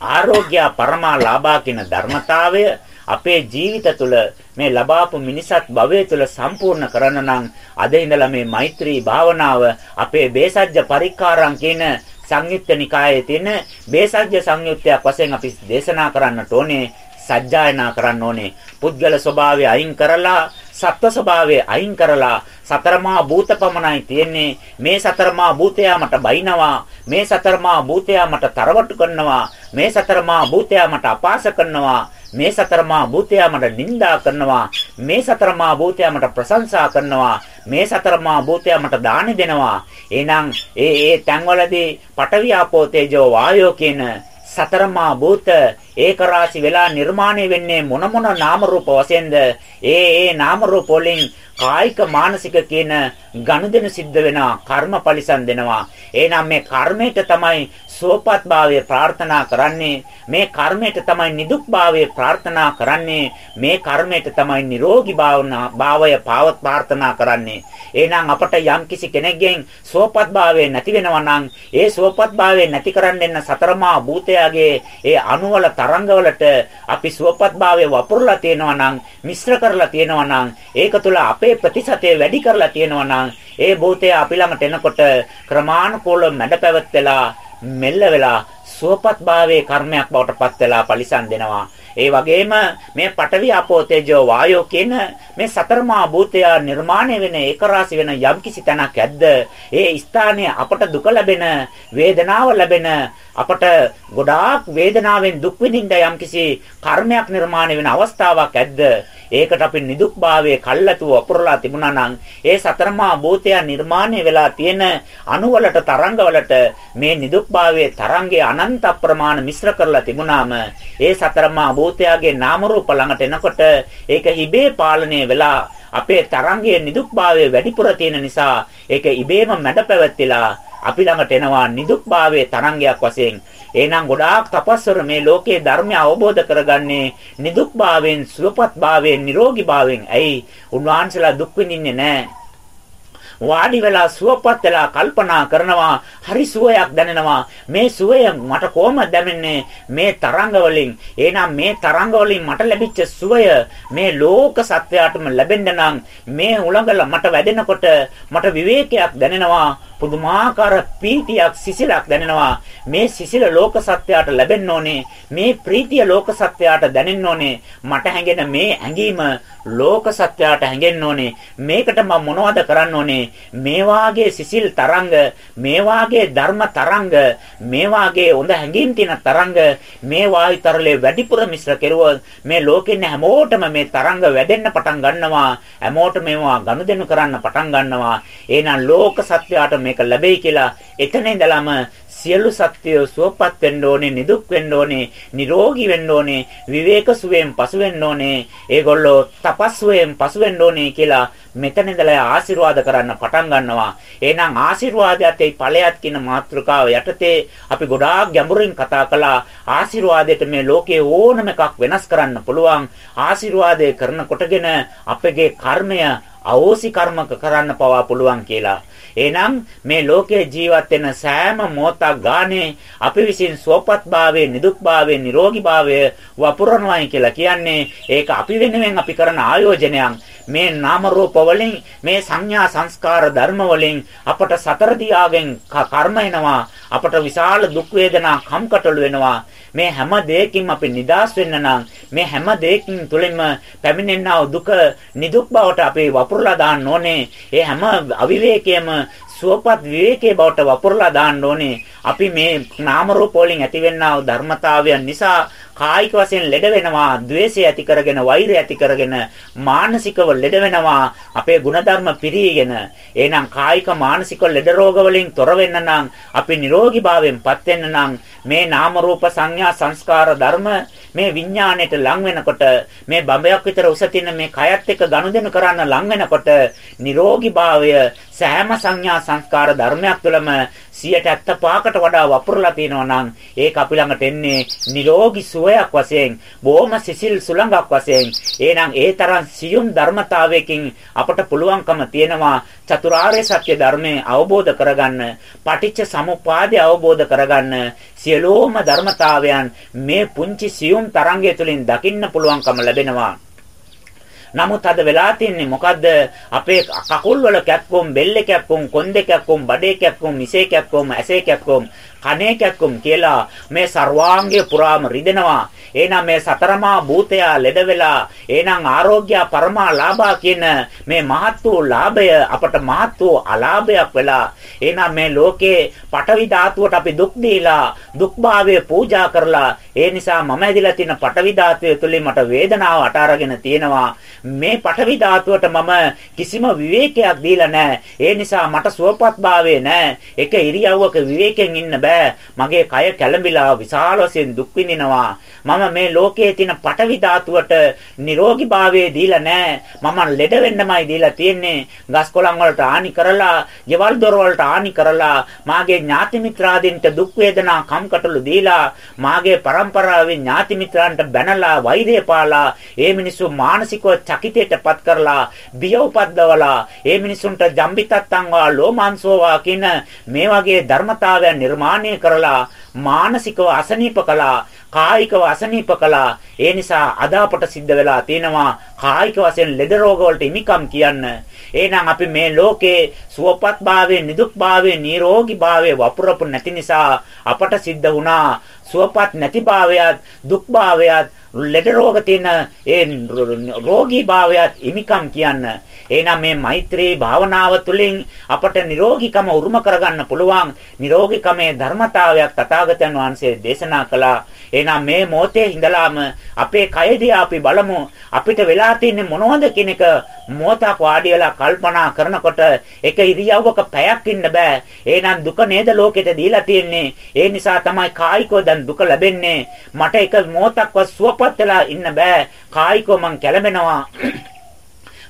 ආරෝග්‍ය පරමා ලාභා කියන ධර්මතාවය අපේ ජීවිත තුළ මේ ලබාපු මිනිසත් භවය තුළ සම්පූර්ණ කරන්න නම් අද ඉඳලා මේ මෛත්‍රී භාවනාව අපේ බේසජ්‍ය පරික්කාරම් කියන සංයුත්ත නිකායේ තියෙන බේසජ්‍ය සංයුත්තයක් වශයෙන් අපි දේශනා කරන්නට ඕනේ සජ්ජායනා කරන්න ඕනේ. පුද්ගල ස්වභාවය අයින් කරලා සත්ව ස්වභාවය අයින් කරලා සතරමා භූත පමණයි තියෙන්නේ මේ සතරමා භූතයා මට බයිනවා මේ සතරමා භූතයා මට තරවටු කරනවා මේ සතරමා භූතයා මට අපාස කරනවා මේ සතරමා භූතයා මට නිඳා කරනවා. මේ සතරමා භූතයා මට ප්‍රශංසා කරනවා. මේ සතරමා භූතයා මට දානි දෙනවා. එහෙනම් ඒ ඒ තැන්වලදී පඨවි ආපෝ තේජෝ වායෝ කියන සතරමා භූත ඒකරාශි වෙලා නිර්මාණය වෙන්නේ මොන මොන නාම රූප වශයෙන්ද? ඒ ඒ නාම රූප වලින් කායික මානසික කියන ගනුදෙනු සිද්ධ වෙනවා කර්ම පරිසම් දෙනවා. එහෙනම් මේ කර්මයට තමයි සුවපත් භාවය ප්‍රාර්ථනා කරන්නේ මේ කර්මයට තමයි නිදුක් භාවය ප්‍රාර්ථනා කරන්නේ මේ කර්මයට තමයි නිරෝගී භාවය පාවත් ප්‍රාර්ථනා කරන්නේ. එහෙනම් අපට යම්කිසි කෙනෙක්ගෙන් සුවපත් භාවය නැති වෙනවා නම් ඒ සුවපත් භාවය නැති කරන්න සතරමා භූතයාගේ ඒ අණුවල තරංගවලට අපි සුවපත් භාවය වපුරලා තියෙනවා නම් මිශ්‍ර කරලා තියෙනවා නම් ඒක තුළ අපේ ප්‍රතිශතය වැඩි කරලා තියෙනවා නම් ඒ භූතය අපි ළඟට එනකොට ක්‍රමානුකූලව මැඩ පැවැත්ලා මෙල්ල වෙලා සුවපත් භාවයේ කර්මයක් බවට පත් වෙලා පරිසම් දෙනවා. ඒ වගේම මේ පඨවි ආපෝ තේජෝ වායෝ කියන මේ සතරමා භූතය නිර්මාණය වෙන ඒකරාශි වෙන යම්කිසි තැනක් ඇද්ද? ඒ ස්ථානයේ අපට දුක ලැබෙන, වේදනාව ලැබෙන, අපට ගොඩාක් වේදනාවෙන් දුක් විඳින්න යම්කිසි කර්මයක් නිර්මාණය වෙන අවස්ථාවක් ඇද්ද? ඒකට අපි නිදුක්භාවයේ කල්ලාතුව අපුරලා තිබුණා නම් ඒ සතරමා භූතය නිර්මාණය වෙලා තියෙන අණුවලට තරංගවලට මේ නිදුක්භාවයේ තරංගයේ අනන්ත ප්‍රමාණ මිශ්‍ර කරලා තිබුණාම ඒ සතරමා භූතයාගේ නාම රූප ළඟට එනකොට ඒක හිබේ පාලනය වෙලා අපේ තරංගයේ නිදුක්භාවය වැඩිපුර තියෙන නිසා ඒක ඉබේම මැඩ පැවැත්තිලා අපි ළඟට එනවා නිදුක්භාවයේ තරංගයක් වශයෙන්. එහෙනම් ගොඩාක් තපස්වර මේ ලෝකයේ ධර්මය අවබෝධ කරගන්නේ නිදුක්භාවයෙන් සුවපත්භාවයෙන් නිරෝගීභාවයෙන් ඇයි? උන්වහන්සේලා දුක් විඳින්නේ නැහැ. වාඩි වෙලා සුවපත් වෙලා කල්පනා කරනවා හරි සුවයක් දැනෙනවා. මේ සුවය මට කොහොමද දැනෙන්නේ මේ තරංග වලින්. එහෙනම් මේ තරංග වලින් මට ලැබිච්ච සුවය මේ ලෝක සත්‍යයටම ලැබෙන්න නම් මේ උලඟල මට වැදෙනකොට මට විවේකයක් දැනෙනවා. පුදුමාකාර ප්‍රීතියක් සිසිලක් දැනෙනවා. මේ සිසිල ලෝක සත්‍යයට ලැබෙන්න ඕනේ. මේ ප්‍රීතිය ලෝක සත්‍යයට දැනෙන්න ඕනේ. මට හැඟෙන මේ ඇඟීම ලෝක සත්‍යයට හැඟෙන්න ඕනේ. මේකට මම මොනවද කරන්න ඕනේ? මේ වාගේ සිසිල් තරංග මේ වාගේ ධර්ම තරංග මේ වාගේ හොඳ හැඟීම් තියෙන තරංග මේ වායු තරලේ වැඩිපුර මිශ්‍ර කෙරුවොත් මේ ලෝකෙන්න හැමෝටම මේ තරංග වැඩෙන්න පටන් ගන්නවා. හැමෝටම මේවා ගනුදෙනු කරන්න පටන් ගන්නවා. එහෙනම් ලෝක සත්‍යයට මේක ලැබෙයි කියලා එතන ඉඳලම සියලු සත්වයෝ සුවපත් වෙන්න ඕනේ, නිදුක් වෙන්න ඕනේ, නිරෝගී වෙන්න ඕනේ, විවේක සුවයෙන් පසු වෙන්න ඕනේ. ඒගොල්ලෝ තපස් සුවයෙන් පසු වෙන්න ඕනේ කියලා මෙතන ඉඳලා ආශිර්වාද කරන්න පටන් ගන්නවා. එහෙනම් ආශිර්වාදයත් ඒ ඵලයත් කියන මාතෘකාව යටතේ අපි ගොඩාක් ගැඹුරින් කතා කළා. ආශිර්වාදයට මේ ලෝකයේ ඕනම එකක් වෙනස් කරන්න පුළුවන්. ආශිර්වාදය කරනකොටගෙන අපගේ කර්මය අවෝසි කර්මක කරන්න පවා පුළුවන් කියලා. එහෙනම් මේ ලෝකයේ ජීවත් වෙන සෑම මොහොතක් ගානේ අපි විසින් සුවපත්භාවයේ නිදුක්භාවයේ නිරෝගීභාවයේ වපුරනවායි කියලා කියන්නේ ඒක අපි වෙනුවෙන් අපි කරන ආයෝජනයක්. මේ නාම රූප වලින් මේ සංඥා සංස්කාර ධර්ම වලින් අපට සතර දියාගෙන් කර්ම එනවා අපට විශාල දුක් වේදනා කම්කටොළු වෙනවා මේ හැම දෙයකින් අපි නිදාස් වෙන්න නම් මේ හැම දෙයකින් තුලින්ම පැමිණෙනා දුක නිදුක් බවට අපි වපුරලා දාන්න ඕනේ. ඒ හැම අවිවේකයේම සුවපත් විවේකයේ බවට වපුරලා දාන්න ඕනේ. අපි මේ නාම රූප වලින් ඇතිවෙනා ධර්මතාවයන් නිසා කායික වශයෙන් ලෙඩ වෙනවා, द्वේෂය ඇති කරගෙන, වෛරය ඇති කරගෙන, මානසිකව ලෙඩ වෙනවා, අපේ ಗುಣධර්ම පිරීගෙන. එහෙනම් කායික මානසික ලෙඩ රෝග වලින් තොර වෙන්න නම්, අපි නිරෝගී භාවයෙන්පත් වෙන්න නම් මේ නාම රූප සංඥා සංස්කාර ධර්ම මේ විඥාණයට ලං වෙනකොට මේ බඹයක් විතර උස තියෙන මේ කයත් එක්ක ගනුදෙනු කරන්න ලං වෙනකොට නිරෝගීභාවය සෑම සංඥා සංස්කාර ධර්මයක් තුළම 175කට වඩා වපුරලා තියෙනවා නම් ඒක අපි ළඟට එන්නේ නිරෝගී සුවයක් වශයෙන් බොහොම සිසිල් සුළඟක් වශයෙන්. එහෙනම් ඒ තරම් සියුම් ධර්මතාවයකින් අපට පුළුවන්කම තියෙනවා චතුරාර්ය සත්‍ය ධර්මය අවබෝධ කරගන්න පටිච්ච සමුප්පාදය අවබෝධ කරගන්න සියලෝම ධර්මතාවයන් මේ පුංචි සියුම් තරංගය තුළින් දකින්න පුළුවන්කම ලැබෙනවා නමුත් අද වෙලා තින්නේ මොකද්ද? අපේ කකුල් වල කැක්කුම්, බෙල්ලේ කැක්කුම්, කොන්දේ කැක්කුම්, බඩේ කැක්කුම්, මිසේ කැක්කුම්, ඇසේ කැක්කුම් කනේ කැක්කුම් කියලා මේ සර්වාංගය පුරාම රිදෙනවා. එහෙනම් මේ සතරමා භූතයා ලෙඩ වෙලා එහෙනම් ආරෝග්‍ය පරමා ලාභා කියන මේ මහත් වූ ලාභය අපට මහත් වූ අලාභයක් වෙලා එහෙනම් මේ ලෝකේ පටවි ධාතුවට අපි දුක් දීලා දුක්භාවය පූජා කරලා ඒ නිසා මම ඇදිලා තියෙන පටවි ධාතුවේ තුලින් මට වේදනාව අට අරගෙන තියෙනවා. මේ පටවි ධාතුවට මම කිසිම විවේකයක් දීලා නැහැ. ඒ නිසා මට සුවපත්භාවය නැහැ. එක ඉරියව්වක විවේකයෙන් ඉන්න බෑ. මගේ කය කැළඹිලා විශාල වශයෙන් දුක් විඳිනවා මම මේ ලෝකයේ තියෙන පටවි ධාතුවට නිරෝගීභාවය දීලා නැහැ. මම ලෙඩ වෙන්නමයි දීලා තියෙන්නේ. ගස් කොළන් වලට ආනි කරලා, ගෙවල් දොර වලට ආනි කරලා, මාගේ ඥාති මිත්‍රාදීන්ට දුක් වේදනා කම්කටොළු දීලා, මාගේ પરම්පරාවේ ඥාති මිත්‍රාන්ට බැනලා, වෛරය පාලා, ඒ මිනිස්සු මානසිකව චකිතයටපත් කරලා, බිය උපද්දවලා, ඒ මිනිසුන්ට ජම්බිතත්තංවා ලෝමාංසෝවා කියන මේ වගේ ධර්මතාවයන් නිර්මාණය කරලා මානසිකව අසනීප කළා කායිකව අසනීප කළා. ඒ නිසා අද අපට සිද්ධ වෙලා තියෙනවා කායික වශයෙන් ලෙඩ රෝග වලට හිමිකම් කියන්න. එහෙනම් අපි මේ ලෝකේ සුවපත්භාවයේ නිදුක්භාවයේ නිරෝගීභාවයේ වපුරපු නැති නිසා අපට සිද්ධ වුණා සුවපත් නැතිභාවයත් දුක්භාවයත් ලෙඩ රෝග තියෙන ඒ රෝගී භාවයත් හිමිකම් කියන්න. එහෙනම් මේ මෛත්‍රී භාවනාව තුළින් අපට නිරෝගීකම උරුම කරගන්න පුළුවන්. නිරෝගීකමේ ධර්මතාවයක් තථාගතයන් වහන්සේ දේශනා කළා. එහෙනම් මේ මොහොතේ ඉඳලාම අපේ කයදී අපි බලමු අපිට වෙලා තියෙන්නේ මොනවද කියන එක මොහොතක් වාඩි වෙලා කල්පනා කරනකොට එක ඉරියව්වක පැයක් ඉන්න බෑ. එහෙනම් දුක නේද ලෝකෙට දීලා තියෙන්නේ. ඒ නිසා තමයි කායිකව දැන් දුක ලැබෙන්නේ. මට එක මොහොතක්වත් සුවපත් වෙලා ඉන්න බෑ. කායිකව මං කැළඹෙනවා.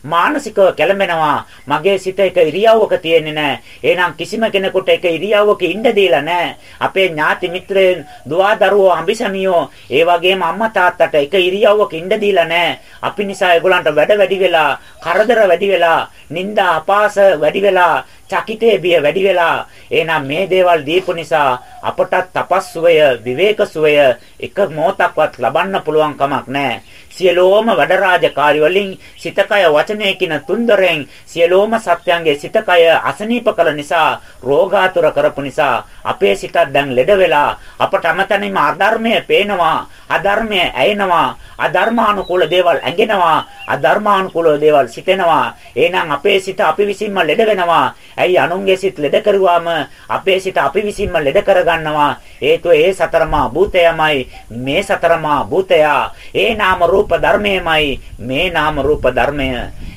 මානසිකව කැළඹෙනවා. මගේ සිත එක ඉරියව්වක තියෙන්නේ නැහැ. එහෙනම් කිසිම කෙනෙකුට එක ඉරියව්වක ඉන්න දීලා නැහැ. අපේ ඥාති මිත්‍රයන්, දුවා දරුවෝ, අඹිසමියෝ, ඒ වගේම අම්මා තාත්තට එක ඉරියව්වක ඉන්න දීලා නැහැ. අපි නිසා ඒගොල්ලන්ට වැඩ වැඩි වෙලා, කරදර වැඩි වෙලා, නිന്ദා අපාස වැඩි වෙලා, චකිතේ බිය වැඩි වෙලා එහෙනම් මේ දේවල් දීපු නිසා අපට තපස්සුවය විවේක සුවය එක මොහොතක්වත් ලබන්න පුළුවන් කමක් නැහැ සියලෝම වැඩ රාජකාරි වලින් සිතකය වචනය කියන තුන්දරෙන් සියලෝම සත්‍යයන්ගේ සිතකය අසනීප කළ නිසා රෝගාතුර කරපු නිසා අපේ සිතත් දැන් ලෙඩ වෙලා අපට අමතනින්ම අධර්මය පේනවා අධර්මය ඇයෙනවා අධර්මානුකූල දේවල් ඇඟෙනවා අධර්මානුකූල දේවල් සිතෙනවා. එහෙනම් අපේ සිත අපි විසින්ම ලෙඩ වෙනවා. ඇයි අනුන්ගේ සිත ලෙඩ කරුවාම අපේ සිත අපි විසින්ම ලෙඩ කරගන්නවා? හේතුව ඒ සතරමා භූතයමයි. මේ සතරමා භූතයා. ඒ නාම රූප ධර්මයමයි. මේ නාම රූප ධර්මය.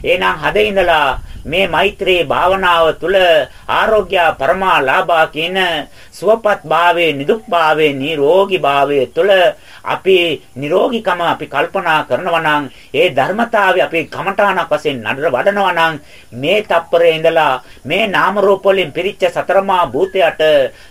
එහෙනම් හද ඉඳලා මේ මෛත්‍රී භාවනාව තුළ ආරෝග්‍ය පරමා ලාභා කියන සුවපත් භාවයේ නිදුක් භාවයේ නිරෝගී භාවයේ තුළ අපි නිරෝගීකම අපි කල්පනා කරනවා නම් ඒ ධර්මතාවය අපේ කමඨාණක් වශයෙන් නඩර වඩනවා නම් මේ තප්පරේ ඉඳලා මේ නාම රූප වලින් පිරිච්ච සතරමා භූතයට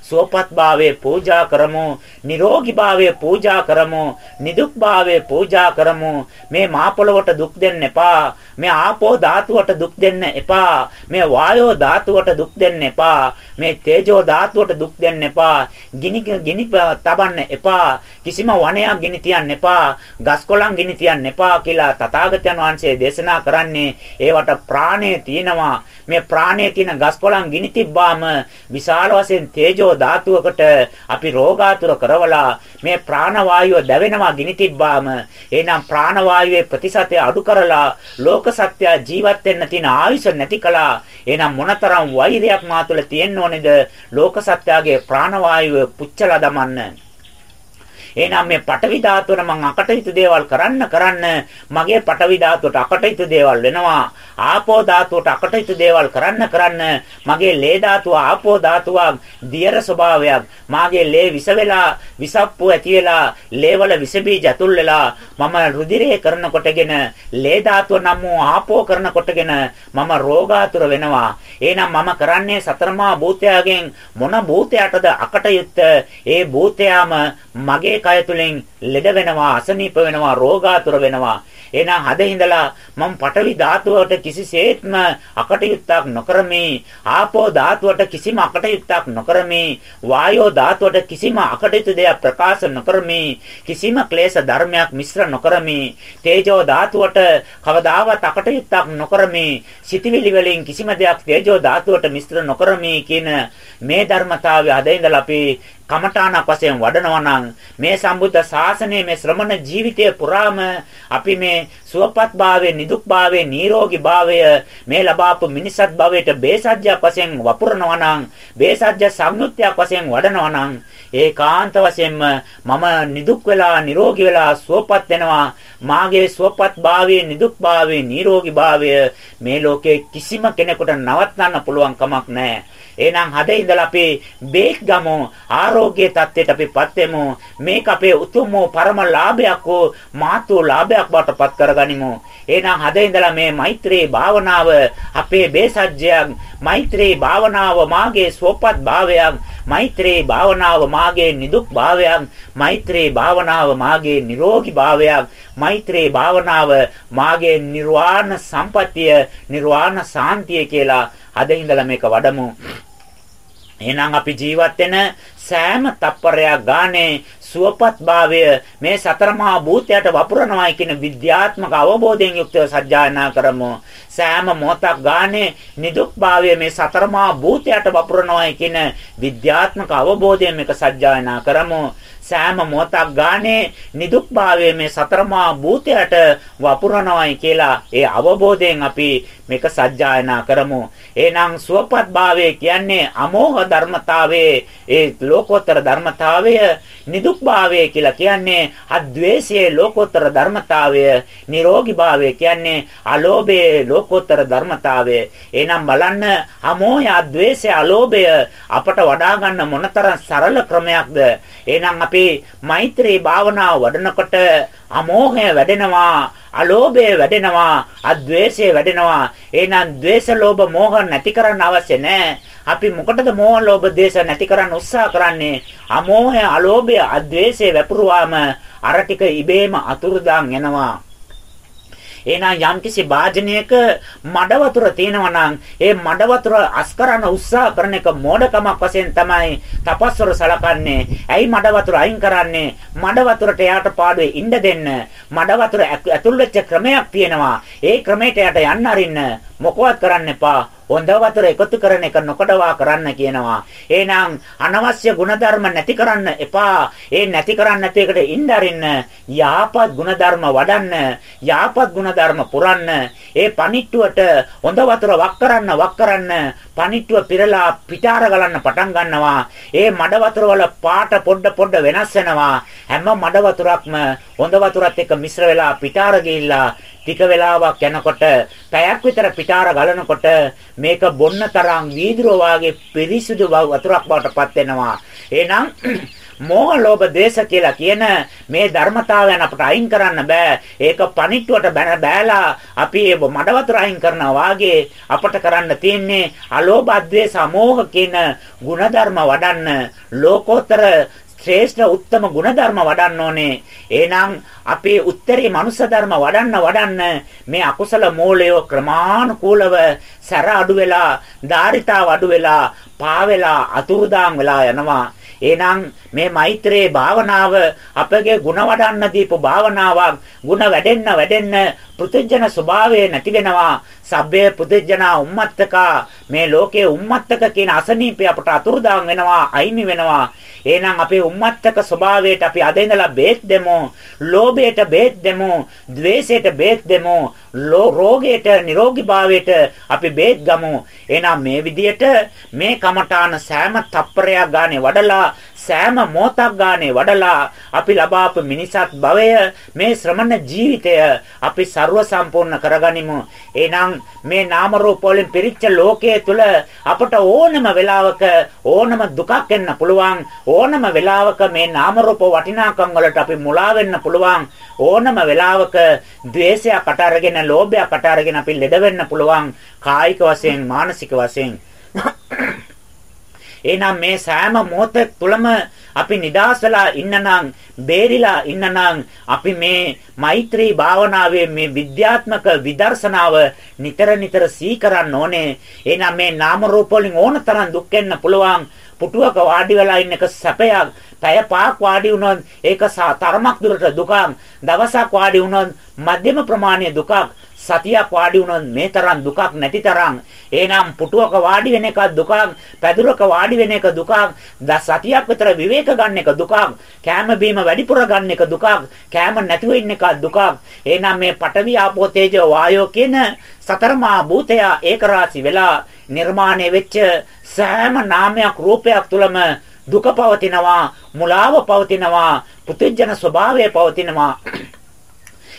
සුවපත් භාවයේ පූජා කරමු නිරෝගී භාවයේ පූජා කරමු නිදුක් භාවයේ පූජා කරමු. මේ මා පොළවට දුක් දෙන්න එපා මේ ආපෝ ධාතුවට දුක් දෙන්න එපා මේ වායෝ ධාතුවට දුක් දෙන්න එපා මේ තේජෝ ධාතුවට දුක් දෙන්න එපා ගිනි ගිනි තබන්න එපා කිසිම වනයක් ගිනි තියන්න එපා ගස් කොළන් ගිනි තියන්න එපා කියලා තථාගතයන් වහන්සේ දේශනා කරන්නේ. ඒවට ප්‍රාණය තියෙනවා. මේ ප්‍රාණයේ තියෙන ගස් කොළන් ගිනි තිබ්බාම විශාල වශයෙන් තේජෝ ධාතුවකට අපි රෝගාතුර කරවලා මේ ප්‍රාණ වායුව දැවෙනවා ගිනි තිබ්බාම එහෙනම් ප්‍රාණ වායුවේ ප්‍රතිශතය අඩු කරලා ලෝක සත්‍ය ජීවත් වෙන්න තියෙන ආයුෂ නැති කළා. එහෙනම් මොනතරම් වෛරයක් මා තුළ තියෙන්න ඕනේද? ලෝක සත්‍යයේ ප්‍රාණ වායුව පුච්චලා දමන්න. එහෙනම් මේ පටවි ධාතුවන මං අකටයුතු දේවල් කරන්න කරන්න මගේ පටවි ධාතුවට අකටයුතු දේවල් වෙනවා. ආපෝ ධාතුවට අකටයුතු දේවල් කරන්න කරන්න මගේ ලේ ධාතුව ආපෝ ධාතුවක් දියර ස්වභාවයක්. මාගේ ලේ විස වෙලා විසප්පු ඇති වෙලා ලේවල විස බීජ ඇතුල් වෙලා මම රුධිරය කරනකොටගෙන ලේ ධාතුව නම් වූ ආපෝ කරනකොටගෙන මම රෝගාතුර වෙනවා. එහෙනම් මම කරන්නේ සතරමා භූතයාගෙන් මොන භූතයටද අකටයුත්ත ඒ භූතයාම මගේ කය තුලින් ලෙඩ වෙනවා අසනීප වෙනවා රෝගාතුර වෙනවා එහෙනම් හද ඉඳලා මම පටවි ධාතුවට කිසිසේත්ම අකටයුත්තක් නොකරමි. ආපෝ ධාතුවට කිසිම අකටයුත්තක් නොකරමි. වායෝ ධාතුවට කිසිම අකටයුතු දෙයක් ප්‍රකාශ නොකරමි. කිසිම ක්ලේශ ධර්මයක් මිශ්‍ර නොකරමි. තේජෝ ධාතුවට කවදාවත් අකටයුත්තක් නොකරමි. සිතවිලි වලින් කිසිම දෙයක් තේජෝ ධාතුවට මිශ්‍ර නොකරමි කියන මේ ධර්මතාවය හද ඉඳලා අපි කමඨාණක් වශයෙන් වඩනවා නම් මේ සම්බුද්ධ ශාසනයේ මේ ශ්‍රමණ ජීවිතය පුරාම අපි මේ සුවපත්භාවයේ නිදුක්භාවයේ නිරෝගීභාවය මේ ලබාපු මිනිසත් භවයට බේසජ්ජයක් වශයෙන් වපුරනවා නම් බේසජ්ජ සංයුක්තයක් වශයෙන් වඩනවා නම් ඒකාන්ත වශයෙන්ම මම නිදුක් වෙලා නිරෝගී වෙලා සුවපත් වෙනවා. මාගේ සුවපත්භාවයේ නිදුක්භාවයේ නිරෝගීභාවය මේ ලෝකේ කිසිම කෙනෙකුට නවත්තන්න පුළුවන් කමක් නැහැ. එහෙනම් හදේ ඉඳලා අපි බේක් ගමු ආරෝග්‍ය තත්ත්වයට අපිපත් වෙමු. මේක අපේ උතුම් වූ පරම ලාභයක් වූ මාතු ලාභයක් බවට පත් කරගනිමු. එහෙනම් හදේ ඉඳලා මේ මෛත්‍රී භාවනාව අපේ බේසජ්ජයක් මෛත්‍රී භාවනාව මාගේ සෝපත් භාවයක් මෛත්‍රී භාවනාව මාගේ නිදුක් භාවයක් මෛත්‍රී භාවනාව මාගේ නිරෝගී භාවයක් මෛත්‍රී භාවනාව මාගේ නිර්වාණ සම්පත්තිය නිර්වාණ සාන්තිය කියලා අද ඉඳලා මේක වඩමු. එහෙනම් අපි ජීවත් වෙන සෑම තප්පරයක් ගානේ සුවපත්භාවය මේ සතර මහා භූතයට වපුරනවායි කියන විද්‍යාත්මක අවබෝධයෙන් යුක්තව සජ්ජායනා කරමු. සෑම මොහොතක් ගානේ නිදුක්භාවය මේ සතර මහා භූතයට වපුරනවායි කියන විද්‍යාත්මක අවබෝධයෙන් මේක සජ්ජායනා කරමු. සෑම මොහොතක් ගානේ නිදුක්භාවය මේ සතරමා භූතයට වපුරනවායි කියලා ඒ අවබෝධයෙන් අපි මේක සජ්ජායනා කරමු. එහෙනම් සුවපත්භාවය කියන්නේ අමෝහ ධර්මතාවයේ ඒ ලෝකෝත්තර ධර්මතාවය නිදුක්භාවය කියලා කියන්නේ අද්වේෂයේ ලෝකෝත්තර ධර්මතාවය නිරෝගීභාවය කියන්නේ අලෝභයේ ලෝකෝත්තර ධර්මතාවය. එහෙනම් බලන්න අමෝහය අද්වේෂය අලෝභය අපට වඩා ගන්න මොනතරම් සරල ක්‍රමයක්ද? එහෙනම් අපි මෛත්‍රී භාවනාව වඩනකොට අමෝහය වැඩෙනවා අලෝභය වැඩෙනවා අද්වේෂය වැඩෙනවා. එහෙනම් ද්වේෂ ලෝභ මෝහ නැති කරන්න අවශ්‍ය නැහැ අපි මොකටද මෝහ ලෝභ ද්වේෂ නැති කරන්න උත්සාහ කරන්නේ? අමෝහය අලෝභය අද්වේෂය වැපරුවාම අර ටික ඉබේම අතුරුදාන් යනවා එහෙනම් යම්කිසි වාජනයක මඩ වතුර තියෙනවා නම් ඒ මඩ වතුර අස් කරන්න උත්සාහ කරන එක මෝඩකමක් වශයෙන් තමයි තපස්වර සලකන්නේ. ඇයි මඩ වතුර අයින් කරන්නේ? මඩ වතුරට යාට පාඩුවේ ඉන්න දෙන්න. මඩ වතුර ඇතුල් වෙච්ච ක්‍රමයක් තියෙනවා. ඒ ක්‍රමයට යට යන්න අරින්න. මොකවත් කරන්න එපා. හොඳ වතුර එකතු කරන එක නොකඩවා කරන්න කියනවා. එහෙනම් අනවශ්‍ය ಗುಣධර්ම නැති කරන්න එපා. ඒ නැති කරන්න නැති එකට ඉන්න අරින්න යහපත් ಗುಣධර්ම වඩන්න, යහපත් ಗುಣධර්ම පුරන්න. ඒ පණිට්ටුවට හොඳ වතුර වක් කරන්න වක් කරන්න පණිට්ටුව පිරලා පිටාර ගලන්න පටන් ගන්නවා. ඒ මඩ වතුර වල පාට පොඩ පොඩ වෙනස් වෙනවා. හැම මඩ වතුරක්ම හොඳ වතුරත් එක්ක මිශ්‍ර වෙලා පිටාර ගිහිල්ලා ටික වෙලාවක් යනකොට පැයක් විතර පිටාර ගලනකොට මේක බොන්න තරම් වීදුරුව වාගේ පිරිසිදු වතුරක් බවට පත් වෙනවා. එහෙනම් මෝහ ලෝභ දේශ කියලා කියන මේ ධර්මතාවයන් අපට අයින් කරන්න බෑ. ඒක පණිට්ටුවට බෑලා අපි ඒ මඩ වතුර අයින් කරනවා වාගේ අපට කරන්න තියෙන්නේ අලෝභ අද්වේෂ අමෝහ කියන ಗುಣධර්ම වඩන්න ලෝකෝත්තර ශ්‍රේෂ්ඨ උත්තම ගුණධර්ම වඩන්න ඕනේ. එහෙනම් අපේ උත්තරී මනුෂ්‍ය ධර්ම වඩන්න වඩන්න මේ අකුසල මූලය ක්‍රමානුකූලව සැර අඩු වෙලා, ධාරිතාව අඩු වෙලා, පා වෙලා, අතුරුදාන් වෙලා යනවා. එහෙනම් මේ මෛත්‍රී භාවනාව අපගේ ಗುಣ වඩන්න දීපු භාවනාවක්. ಗುಣ වැඩෙන්න වැඩෙන්න පුදුජන ස්වභාවය නැති වෙනවා. සබ්බේ පුදුජනා උම්මත්තකා මේ ලෝකයේ උම්මත්තක කියන අසනීපය අපට අතුරුදාන් වෙනවා, අයිමි වෙනවා. එහෙනම් අපේ උම්මත්තක ස්වභාවයට අපි අද ඉඳලා බේත් දෙමු. ලෝභයට බේත් දෙමු. ద్వේෂයට බේත් දෙමු. රෝගයට නිරෝගීභාවයට අපි බේත් ගමු. එහෙනම් මේ විදියට මේ කමඨාන සෑම තප්පරයක් ගානේ වඩලා සෑම මොහොතක් ගානේ වඩලා අපි ලබාපු මිනිසත් භවය මේ ශ්‍රමණ ජීවිතය අපි ਸਰව සම්පූර්ණ කරගනිමු. එහෙනම් මේ නාම රූප වලින් පිරිච්ච ලෝකයේ තුල අපට ඕනම වෙලාවක ඕනම දුකක් එන්න පුළුවන්. ඕනම වෙලාවක මේ නාම රූප වටිනාකම් වලට අපි මුලා වෙන්න පුළුවන්. ඕනම වෙලාවක ද්වේෂයක් අට අරගෙන ලෝභයක් අට අරගෙන අපි ලෙඩ වෙන්න පුළුවන්. කායික වශයෙන් මානසික වශයෙන් එහෙනම් මේ සෑම මොහොතක් තුළම අපි නිදාස් වෙලා ඉන්නනම් බේරිලා ඉන්නනම් අපි මේ මෛත්‍රී භාවනාවේ මේ විද්‍යාත්මක විදර්ශනාව නිතර නිතර සීකරන්න ඕනේ. එහෙනම් මේ නාම රූප වලින් ඕනතරම් දුක් වෙන්න පුළුවන්. පුටුවක වාඩි වෙලා ඉන්න එක සැපයක්. පැය පහක් වාඩි වුණොත් ඒක තරමක් දුරට දුකක්. දවසක් වාඩි වුණොත් මධ්‍යම ප්‍රමාණයේ දුකක්. සතියක් වාඩි වුණොත් මේ තරම් දුකක් නැති තරම්. එහෙනම් පුටුවක වාඩි වෙන එක දුකක් පැදුරක වාඩි වෙන එක දුකක් සතියක් විතර විවේක ගන්න එක දුකක් කෑම බීම වැඩිපුර ගන්න එක දුකක් කෑම නැතුව ඉන්න එක දුකක්. එහෙනම් මේ පඨවි ආපෝ තේජෝ වායෝ කියන සතරමා භූතය ඒකරාශි වෙලා නිර්මාණය වෙච්ච සෑම නාමයක් රූපයක් තුලම දුක පවතිනවා මුලාව පවතිනවා පුදුජන ස්වභාවය පවතිනවා.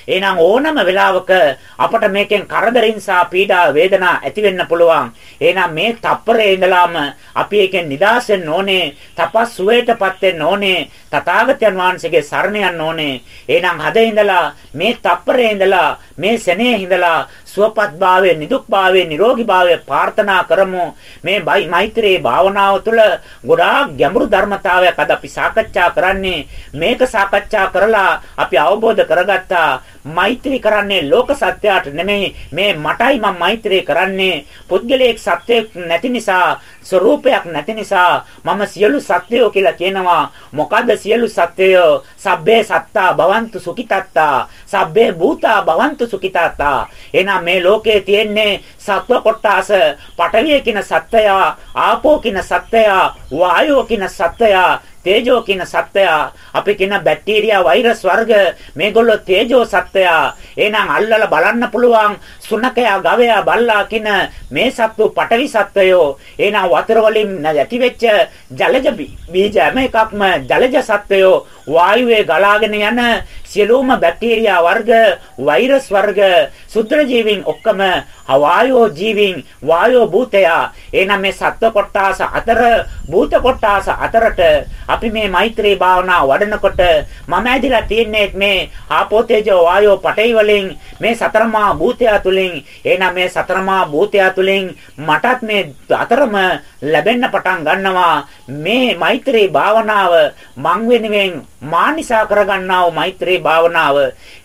එහෙනම් ඕනම වෙලාවක අපට මේකෙන් කරදරින් සහ පීඩා වේදනා ඇති වෙන්න පුළුවන්. එහෙනම් මේ තප්පරේ ඉඳලාම අපි එකෙන් නිදහස් වෙන්න ඕනේ. තපස් සුවේටපත් වෙන්න ඕනේ. තථාගතයන් වහන්සේගේ සරණ යන්න ඕනේ. එහෙනම් හද ඉඳලා මේ තප්පරේ ඉඳලා මේ සෙනෙහි ඉඳලා සුවපත් භාවය, නිදුක් භාවය, නිරෝගී භාවය ප්‍රාර්ථනා කරමු. මේ මෛත්‍රී භාවනාව තුළ ගොඩාක් ගැඹුරු ධර්මතාවයක් අද අපි සාකච්ඡා කරන්නේ. මේක සාකච්ඡා කරලා අපි අවබෝධ කරගත්තා. මෛත්‍රී කරන්නේ ලෝක සත්‍යයට නෙමෙයි. මේ මටයි මම මෛත්‍රී කරන්නේ. පුද්ගලයෙක් සත්‍යයක් නැති නිසා ස්වરૂපයක් නැති නිසා මම සියලු සත්වයෝ කියලා කියනවා. මොකද සියලු සත්වයෝ සබ්බේ සත්තා භවන්තු සුඛිතත්තා. සබ්බේ භූතා භවන්තු සුඛිතත්තා. එහෙනම් මේ ලෝකේ තියෙන්නේ සත්ව කොටාස. පඨවිය කියන සත්වය ආපෝ කියන සත්වය වායෝ කියන සත්වය තේජෝ කියන සත්වයා. අපි කියන බැක්ටීරියා වෛරස් වර්ග මේගොල්ලෝ තේජෝ සත්වයා. එහෙනම් අල්ලලා බලන්න පුළුවන් සුනකයා ගවයා බල්ලා කියන මේ සත්තු පටවි සත්වයෝ. එහෙනම් වතුර වලින් ඇති වෙච්ච ජලජ බීජ හැම එකක්ම ජලජ සත්වයෝ. වායුවේ ගලාගෙන යන සියලුම බැක්ටීරියා වර්ග වෛරස් වර්ග සුත්‍ර ජීවීන් ඔක්කොම වායෝ ජීවීන් වායෝ භූතය. එහෙනම් මේ සත්ව කොටාස අතර භූත කොටාස අතරට අපි මේ මෛත්‍රී භාවනා වඩනකොට මම ඇදිලා තියන්නේ මේ ආපෝ තේජෝ වායෝ පටයි වලින් මේ සතරමා භූතය තුලින්. එහෙනම් මේ සතරමා භූතය තුලින් මටත් මේ අතරම ලැබෙන්න පටන් ගන්නවා. මේ මෛත්‍රී භාවනාව මං වෙනුවෙන් මානිසා කරගන්නා වූ මෛත්‍රී භාවනාව.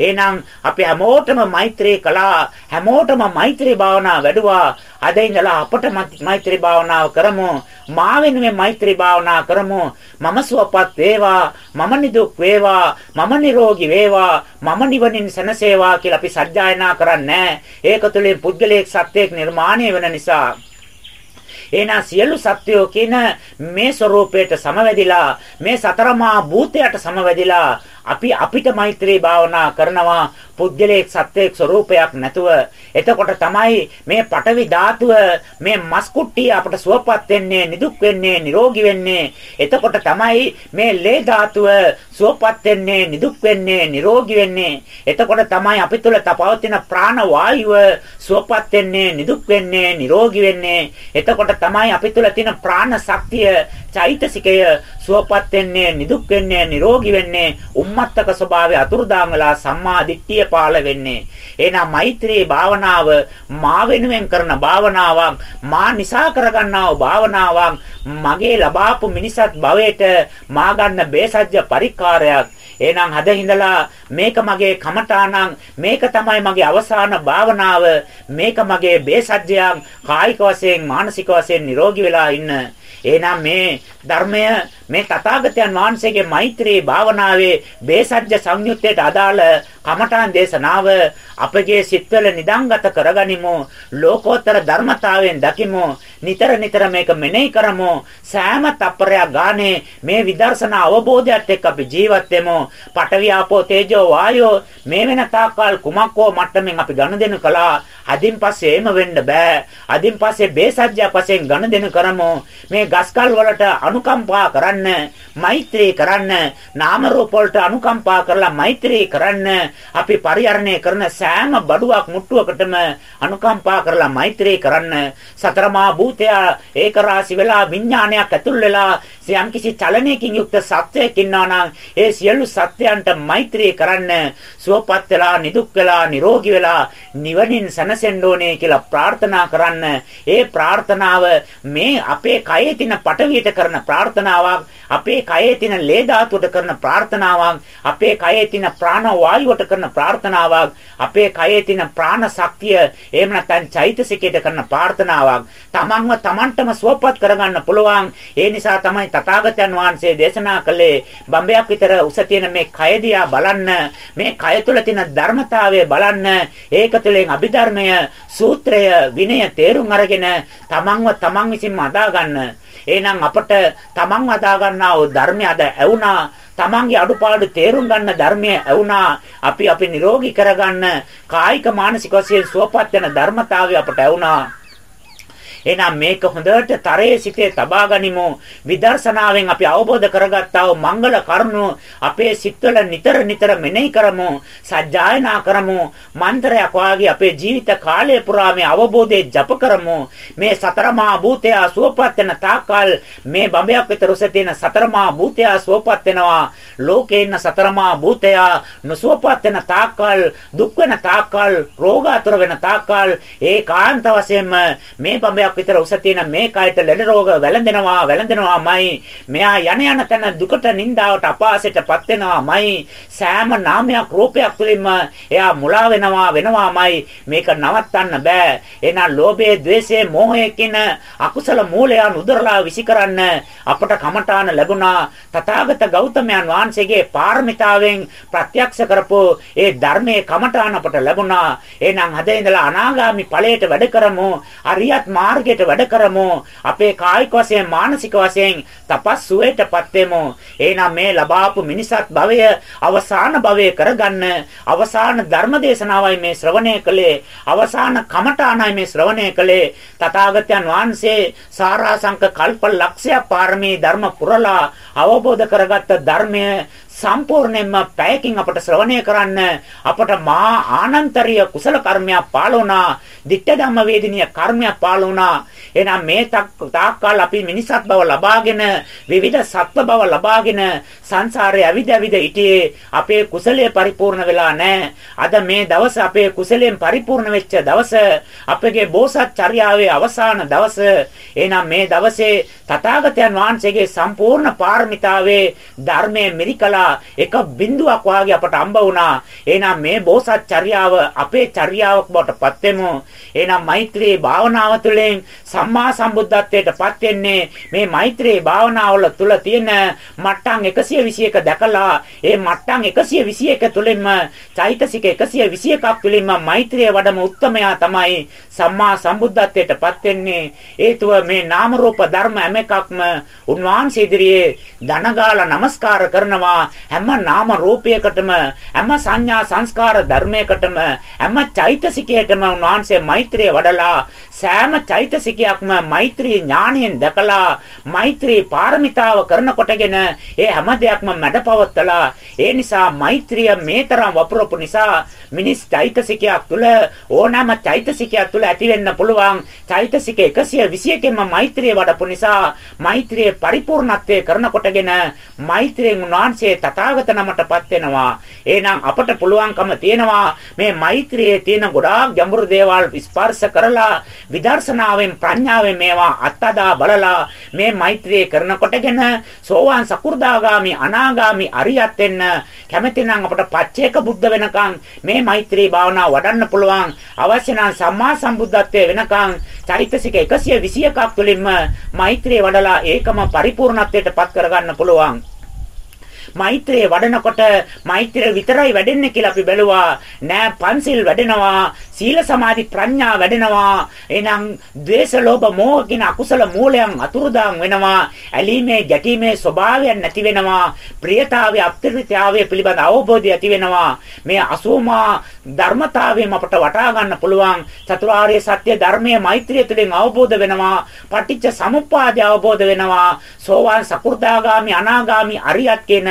එහෙනම් අපි හැමෝටම මෛත්‍රී කළා හැමෝටම මෛත්‍රී භාවනාව වැඩුවා. අද ඉඳලා අපට මෛත්‍රී භාවනාව කරමු. මා වෙනුවෙන් මෛත්‍රී භාවනා කරමු. මම සුවපත් වේවා මම නිදුක් වේවා මම නිරෝගී වේවා මම නිවනින් සැනසේවා කියලා අපි සත්‍යයනා කරන්නේ ඒක තුළින් පුද්ගලයෙක් සත්‍යයක් නිර්මාණය වෙන නිසා. එහෙනම් සියලු සත්වයෝ කියන මේ ස්වરૂපයට සමවැදිලා මේ සතරමා භූතයට සමවැදිලා අපි අපිට මෛත්‍රී භාවනා කරනවා පුද්ගලයෙක් සත්වයක් ස්වરૂපයක් නැතුව. එතකොට තමයි මේ පටවි ධාතුව මේ මස් කුට්ටිය අපට සුවපත් වෙන්නේ නිදුක් වෙන්නේ නිරෝගී වෙන්නේ. එතකොට තමයි මේ ලේ ධාතුව සුවපත් වෙන්නේ නිදුක් වෙන්නේ නිරෝගී වෙන්නේ. එතකොට තමයි අපි තුල තපවතින ප්‍රාණ වායුව සුවපත් වෙන්නේ නිදුක් වෙන්නේ නිරෝගී වෙන්නේ. එතකොට තමයි අපි තුල තියෙන ප්‍රාණ ශක්තිය චෛතසිකය සුවපත් වෙන්නේ නිදුක් වෙන්නේ නිරෝගී වෙන්නේ උම්මත්තක ස්වභාවය අතුරුදාන් වෙලා සම්මා දිට්ඨිය පාළ වෙන්නේ. එහෙනම් මෛත්‍රී භාවනාව මා වෙනුවෙන් කරන භාවනාවක් මා නිසා කරගන්නා භාවනාවක් මගේ ලබාපු මිනිසත් භවයට මා ගන්න බේසජ්‍ය පරිකාරයක් එහෙනම් හද හිඳලා මේක මගේ කමඨාණං මේක තමයි මගේ අවසාන භාවනාව මේක මගේ බේසජ්‍යයක් කායික වශයෙන් මානසික වශයෙන් නිරෝගී වෙලා ඉන්න. එහෙනම් මේ ධර්මය මේ තථාගතයන් වහන්සේගේ මෛත්‍රී භාවනාවේ බේසජ්‍ය සංයුත්තේට අදාළ කමඨාන් දේශනාව අපගේ සිත්වල නිදංගත කරගනිමු. ලෝකෝත්තර ධර්මතාවයෙන් දකිමු. නිතර නිතර මේක මෙනෙහි කරමු. සෑම තප්පරයක් ගානේ මේ විදර්ශනා අවබෝධයත් එක්ක අපි ජීවත් වෙමු. පඨවි ආපෝ තේජෝ වායෝ මේ වෙන තාක්කල් කුමක්කෝ මට්ටමින් අපි ගනුදෙනු කළා. අදින් පස්සේ එහෙම වෙන්න බෑ. අදින් පස්සේ බේසජ්‍ය වශයෙන් ගනුදෙනු කරමු. මේ ගස්කල් වලට අනුකම්පා කරන්න මෛත්‍රී කරන්න නාම රූප වලට අනුකම්පා කරලා මෛත්‍රී කරන්න අපි පරිහරණය කරන සෑම බඩුවක් මුට්ටුවකටම අනුකම්පා කරලා මෛත්‍රී කරන්න. සතරමා භූතය ඒක රාශි වෙලා විඥානයක් ඇතුල් වෙලා යම්කිසි චලනයකින් යුක්ත සත්වයක් ඉන්නවා නම් ඒ සියලු සත්වයන්ට මෛත්‍රී කරන්න. සුවපත් වෙලා නිදුක් වෙලා නිරෝගී වෙලා නිවනින් සැනස සැනසෙන්න ඕනේ කියලා ප්‍රාර්ථනා කරන්න. ඒ ප්‍රාර්ථනාව මේ අපේ කයේ තියෙන පටවියට කරන ප්‍රාර්ථනාවක්, අපේ කයේ තියෙන ලේ ධාතුවට කරන ප්‍රාර්ථනාවක්, අපේ කයේ තියෙන ප්‍රාණ වායුවට කරන ප්‍රාර්ථනාවක්, අපේ කයේ තියෙන ප්‍රාණ ශක්තිය එහෙම නැත්නම් චෛතසිකයට කරන ප්‍රාර්ථනාවක්. තමන්ව තමන්ටම සුවපත් කරගන්න පුළුවන්. ඒ නිසා තමයි තථාගතයන් වහන්සේ දේශනා කළේ බම්බයක් විතර උස තියෙන මේ කය දිහා බලන්න, මේ කය තුල තියෙන ධර්මතාවය බලන්න, ඒක තුළින් අභිධර්මය, සූත්‍රය, විනය තේරුම් අරගෙන තමන්ව තමන් විසින්ම අදා ගන්න. එහෙනම් අපට තමන් අදා ගන්නා වූ ධර්මය අද ඇවුනා තමන්ගේ අඩුපාඩු තේරුම් ගන්න ධර්මය ඇවුනා අපි අපි නිරෝගී කරගන්න කායික මානසික වශයෙන් සුවපත් වෙන ධර්මතාවය අපට ඇවුනා එහෙනම් මේක හොඳට තරයේ සිටේ තබා ගනිමු. විදර්ශනාවෙන් අපි අවබෝධ කරගත්තා වූ මංගල කරුණු අපේ සිත්වල නිතර නිතර මෙනෙහි කරමු. සජ්ජායනා කරමු. මන්ත්‍රයක් වාගේ අපේ ජීවිත කාලය පුරා මේ අවබෝධයේ ජප කරමු. මේ සතර මහා භූතය සුවපත් වෙන තාකල් මේ බඹයක් විතර උස තියෙන සතර මහා භූතය සුවපත් වෙනවා. ලෝකේ ඉන්න සතර මහා භූතය නොසුවපත් වෙන තාකල් දුක් වෙන තාකල් රෝගාතුර වෙන තාකල් ඒකාන්ත වශයෙන්ම මේ බඹයක් කුටියක් විතර උස තියෙන මේ කයට ලෙඩ රෝග වැළඳෙනවා වැළඳෙනවාමයි මෙහා යන යන තැන දුකට නින්දාවට අපාසයටපත් වෙනවාමයි. සෑම නාමයක් රූපයක් තුළින්ම එයා මුලා වෙනවා වෙනවාමයි මේක නවත්තන්න බෑ. එහෙනම් ලෝභය ద్వේෂය මෝහය කියන අකුසල මූලයන් උදරලා විසිකරන්න අපට කමඨාන ලැබුණා. තථාගත ගෞතමයන් වහන්සේගේ පාරමිතාවෙන් ප්‍රත්‍යක්ෂ කරපු ඒ ධර්මයේ කමඨාන අපට ලැබුණා. එහෙනම් හදේ ඉඳලා අනාගාමි ඵලයට වැඩ කරමු. අරියත් මාර්ග මාර්ගයට වැඩ කරමු. අපේ කායික වශයෙන් මානසික වශයෙන් තපස් සුවයටපත් වෙමු. එහෙනම් මේ ලබාපු මිනිසත් භවය අවසාන භවය කරගන්න අවසාන ධර්ම දේශනාවයි මේ ශ්‍රවණය කළේ. අවසාන කමඨාණයි මේ ශ්‍රවණය කළේ. තථාගතයන් වහන්සේ සාරාංශක කල්ප ලක්ෂය පාරමී ධර්ම පුරලා අවබෝධ කරගත්ත ධර්මය සම්පූර්ණයෙන්ම පැයකින් අපට ශ්‍රවණය කරන්න අපට මහා ආනන්තරීය කුසල කර්මයක් පාළ වුණා. ditta ධම්ම වේදිනිය කර්මයක් පාළ වුණා. එහෙනම් මේ තාක්කල් අපි මිනිසත් බව ලබාගෙන විවිධ සත්ව බව ලබාගෙන සංසාරේ ඇවිද ඇවිද හිටියේ අපේ කුසලයේ පරිපූර්ණ වෙලා නැහැ. අද මේ දවස අපේ කුසලයෙන් පරිපූර්ණ වෙච්ච දවස අපගේ බෝසත් චර්යාවේ අවසාන දවස. එහෙනම් මේ දවසේ තථාගතයන් වහන්සේගේ සම්පූර්ණ පාරමිතාවේ ධර්මයේ මිරිකලා එක බිඳුවක් වාගේ අපට අම්බ වුණා. එහෙනම් මේ බෝසත් චර්යාව අපේ චර්යාවක් බවට පත් වෙමු. එහෙනම් මෛත්‍රී භාවනාව තුළින් සම්මා සම්බුද්ධත්වයට පත් වෙන්නේ මේ මෛත්‍රී භාවනාවල තුල තියෙන මට්ටම් 121 දැකලා ඒ මට්ටම් 121 තුළින්ම චෛතසික 121ක් තුළින්ම මෛත්‍රිය වඩම උත්තමයා තමයි සම්මා සම්බුද්ධත්වයට පත් වෙන්නේ. හේතුව මේ නාම රූප ධර්ම හැම එකක්ම උන්වහන්සේ ඉදිරියේ දනගාලා নমස්කාර කරනවා හැම නාම රූපයකටම හැම සංඥා සංස්කාර ධර්මයකටම හැම චෛතසිකයකටම උන්වහන්සේ මෛත්‍රිය වඩලා සෑම චෛතසිකයක්ම මෛත්‍රී ඥාණයෙන් දැකලා මෛත්‍රී පාරමිතාව කරනකොටගෙන ඒ හැම දෙයක්ම මැඩපවත්තලා ඒ නිසා මෛත්‍රිය මේ තරම් වපුරපු නිසා මිනිස් චෛතසිකයක් තුළ ඕනෑම චෛතසිකයක් තුළ ඇති වෙන්න පුළුවන්. චෛතසික 121කින්ම මෛත්‍රිය වඩපු නිසා මෛත්‍රියේ පරිපූර්ණත්වය කරනකොටගෙන මෛත්‍රියෙන් උන්වහන්සේ තථාගත නමටපත් වෙනවා. එහෙනම් අපට පුළුවන්කම තියෙනවා මේ මෛත්‍රියේ තියෙන ගොඩාක් ගැඹුරු දේවල් ස්පර්ශ කරලා විදර්ශනාවෙන් ප්‍රඥාවෙන් මේවා අත්අදා බලලා මේ මෛත්‍රිය කරනකොටගෙන සෝවාන් සකු르දාගාමි අනාගාමි අරියත් වෙන්න කැමැතිනම් අපට පච්චේක බුද්ධ වෙනකන් මේ මෛත්‍රී භාවනාව වඩන්න පුළුවන්. අවශ්‍ය නම් සම්මා සම්බුද්ධත්වයේ වෙනකන් චෛතසික 121ක් තුළින්ම මෛත්‍රිය වඩලා ඒකම පරිපූර්ණත්වයට පත් කරගන්න පුළුවන්. මෛත්‍රිය වඩනකොට මෛත්‍රිය විතරයි වැඩෙන්නේ කියලා අපි බැලුවා. නෑ පන්සිල් වැඩෙනවා, සීල සමාධි ප්‍රඥා වැඩෙනවා. එහෙනම් ද්වේෂ ලෝභ මෝහ කියන අකුසල මූලයන් අතුරුදාන් වෙනවා. ඇලීමේ ගැටීමේ ස්වභාවයන් නැති වෙනවා. ප්‍රියතාවය අප්‍රියතාවය පිළිබඳ අවබෝධය ඇති වෙනවා. මේ අසෝමා ධර්මතාවයෙන් අපට වටහා ගන්න පුළුවන්. චතුරාර්ය සත්‍ය ධර්මයේ මෛත්‍රිය තුළින් අවබෝධ වෙනවා. පටිච්ච සමුප්පාදය අවබෝධ වෙනවා. සෝවාන් සකු르දාගාමි අනාගාමි අරියත් කියන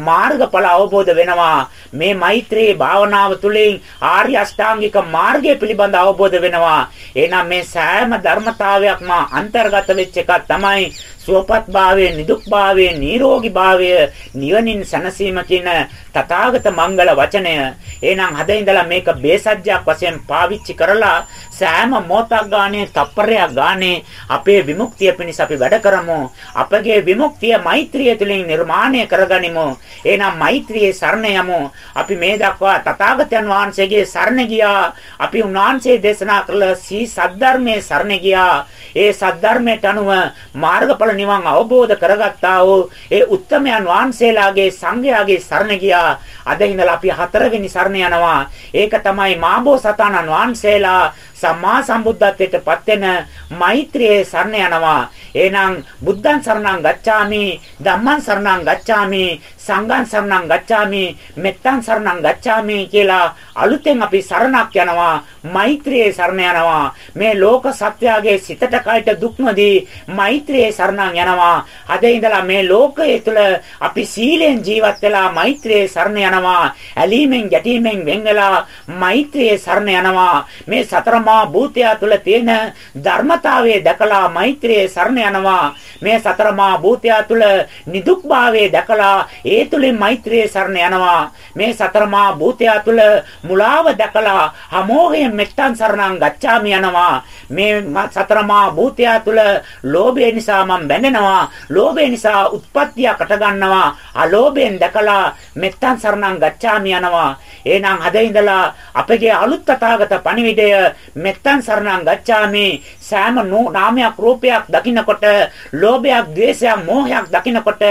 මාර්ගඵල අවබෝධ වෙනවා. මේ මෛත්‍රී භාවනාව තුළින් ආර්ය අෂ්ටාංගික මාර්ගය පිළිබඳ අවබෝධ වෙනවා. එහෙනම් මේ සෑම ධර්මතාවයක්ම අන්තර්ගත වෙච්ච එකක් තමයි සුවපත් භාවයේ නිදුක් භාවයේ නිරෝගී භාවය නිවනින් සැනසීම කියන තථාගත මංගල වචනය එහෙනම් හද ඉඳලා මේක බේසජ්ජයක් වශයෙන් පාවිච්චි කරලා සෑම මොහොතක් ගානේ තප්පරයක් ගානේ අපේ විමුක්තිය පිණිස අපි වැඩ කරමු අපගේ විමුක්තිය මෛත්‍රිය තුළින් නිර්මාණය කරගනිමු එහෙනම් මෛත්‍රියේ සරණ යමු අපි මේ දක්වා තථාගතයන් වහන්සේගේ සරණ ගියා අපි උන්වහන්සේ දේශනා කළ සී සද්ධර්මයේ සරණ ගියා ඒ සද්ධර්මයට අනුව මාර්ගඵල නිවන් අවබෝධ කරගත්තා වූ ඒ උත්තමයන් වහන්සේලාගේ සංඝයාගේ සරණ ගියා. අද ඉඳලා අපි හතරවෙනි සරණ යනවා. ඒක තමයි මාබෝසතාණන් වහන්සේලා සම්මා සම්බුද්ධත්වයට පත් වෙන මෛත්‍රියේ සරණ යනවා. එහෙනම් බුද්ධං සරණං ගච්ඡාමි, ධම්මං සරණං ගච්ඡාමි, සංඝං සරණං ගච්ඡාමි, මෙත්තං සරණං ගච්ඡාමි කියලා අලුතෙන් අපි සරණක් යනවා. මෛත්‍රියේ සරණ යනවා. මේ ලෝක සත්‍යයේ සිතට කයට දුක් නොදී මෛත්‍රියේ සරණං යනවා. අද ඉඳලා මේ ලෝකයේ තුල අපි සීලෙන් ජීවත් වෙලා මෛත්‍රියේ සරණ යනවා. ඇලීමෙන් ගැටීමෙන් වෙන් වෙලා මෛත්‍රියේ සරණ යනවා. මේ සතර මහා භූතය තුළ තියෙන ධර්මතාවය දැකලා මෛත්‍රියේ සරණ යනවා. මේ සතර මහා භූතය තුළ නිදුක්භාවය දැකලා ඒ තුලින් මෛත්‍රියේ සරණ යනවා. මේ සතර මහා භූතය තුළ මුලාව දැකලා අමෝහයෙන් මෙත්තන් සරණං ගච්ඡාමි යනවා. මේ සතර මහා භූතය තුළ ලෝභය නිසා මම බැඳෙනවා. ලෝභය නිසා උත්පත්තියකට ගන්නවා. අලෝභයෙන් දැකලා මෙත්තන් සරණං ගච්ඡාමි යනවා. එහෙනම් අද ඉඳලා අපගේ අලුත් තථාගත පණිවිඩය මෙත්තන් සරණං ගච්ඡාමි සෑම නාමයක් රූපයක් දකින්නකොට ලෝභයක් ද්වේෂයක් මෝහයක් දකින්නකොට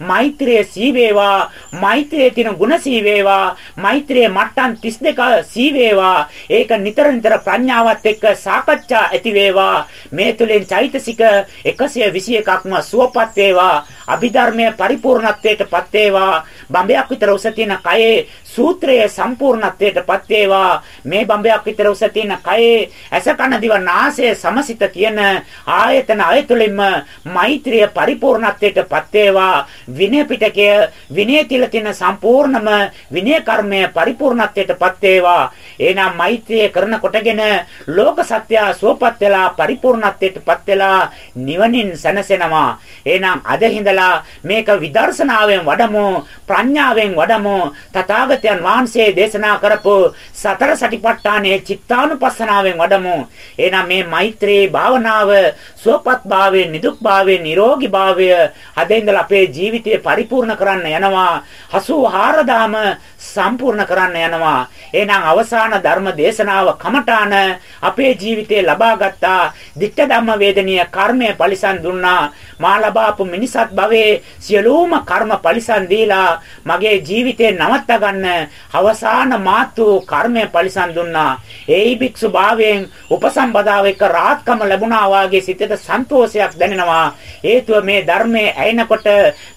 මෛත්‍රිය සීවේවා මෛත්‍රියේ තියෙන ගුණ සීවේවා මෛත්‍රියේ මට්ටම් 32 සීවේවා ඒක නිතර නිතර ප්‍රඥාවත් එක්ක සාකච්ඡා ඇති වේවා. මේ තුලින් චෛතසික 121ක්ම සුවපත් වේවා. අභිධර්මයේ පරිපූර්ණත්වයටපත් වේවා. බඹයක් විතර උස තියෙන කයේ සූත්‍රයේ සම්පූර්ණත්වයටපත් වේවා. මේ බඹයක් විතර උස තියෙන කයේ ඇස කන දිව නාසය සමසිත කියන ආයතන අයතුලින්ම මෛත්‍රිය පරිපූර්ණත්වයටපත් වේවා. විනය පිටකය විනය තිල තියෙන සම්පූර්ණම විනය කර්මය පරිපූර්ණත්වයටපත් වේවා. එහෙනම් මෛත්‍රිය කරනකොටගෙන ලෝක සත්‍ය සුවපත් වෙලා පරිපූර්ණත්වයටපත් වෙලා නිවනින් සැනසෙනවා. එහෙනම් අද හිඳලා මේක විදර්ශනාවෙන් වඩමු ප්‍රඥාවෙන් වඩමු. තථාගතයන් වහන්සේ දේශනා කරපු සතර සටිපට්ඨානයේ චිත්තානුපස්සනාවෙන් වඩමු. එහෙනම් මේ මෛත්‍රී භාවනාව සුවපත් භාවයේ නිදුක් භාවයේ නිරෝගී භාවය අද ඉඳලා අපේ ජීවිතය පරිපූර්ණ කරන්න යනවා. 84000ම සම්පූර්ණ කරන්න යනවා. එහෙනම් අවසාන ධර්ම දේශනාව කමඨාන අපේ ජීවිතේ ලබා ගත්තා. ditta ධම්ම වේදනීය කර්මය පරිසම් දුන්නා. මා ලබාපු මිනිසත් භවයේ සියලුම කර්ම පරිසම් දීලා මගේ ජීවිතේ නවත්ත ගන්න අවසාන මාතු කර්මය පරිසම් දුන්නා. ඒයි භික්ෂු භාවයෙන් උපසම්පදාව එක්ක රාත්කම ලැබුණා වාගේ සිතට සන්තෝෂයක් දැනෙනවා. හේතුව මේ ධර්මයේ ඇයෙනකොට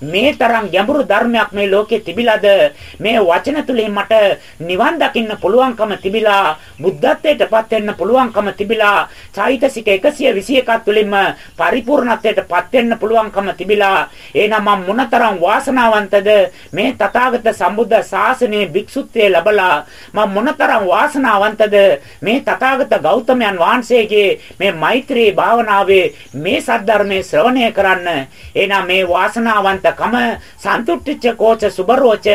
මේ තරම් ගැඹුරු ධර්මයක් මේ ලෝකේ තිබිලාද? මේ වචන තුලින් මට නිවන් දකින්න පුළුවන්කම තිබිලා බුද්ධත්වයටපත් වෙන්න පුළුවන්කම තිබිලා චෛතසික 121ක් තුලින්ම පරිපූර්ණත්වයටපත් වෙන්න පුළුවන්කම තිබිලා එහෙනම් මම මොනතරම් වාසනාවන්තද? මේ තථාගත සම්බුද්ධ ශාසනයේ භික්ෂුත්වයේ ලැබලා මම මොනතරම් වාසනාවන්තද? මේ තථාගත ගෞතමයන් වහන්සේගේ මේ මෛත්‍රී භාවනාවේ මේ සද්ධර්මයේ ශ්‍රවණය කරන්න. එහෙනම් මේ වාසනාවන්තකම සන්තුට්ඨිච්ච කෝච සුබරෝච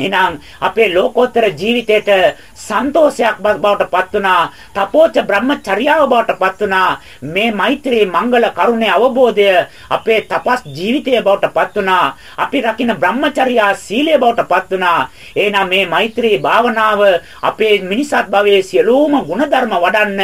එහෙනම් අපේ ලෝකෝත්තර ජීවිතයට සන්තෝෂයක් බවට පත් වුණා. තපෝච බ්‍රහ්මචර්යාව බවට පත් වුණා. මේ මෛත්‍රී මංගල කරුණේ අවබෝධය අපේ තපස් ජීවිතය බවට පත් වුණා. අපි රකින්න බ්‍රහ්මචර්යා සීලය බවට පත් වුණා. එහෙනම් මේ මෛත්‍රී භාවනාව අපේ මිනිසත් භවයේ සියලුම ගුණධර්ම වඩන්න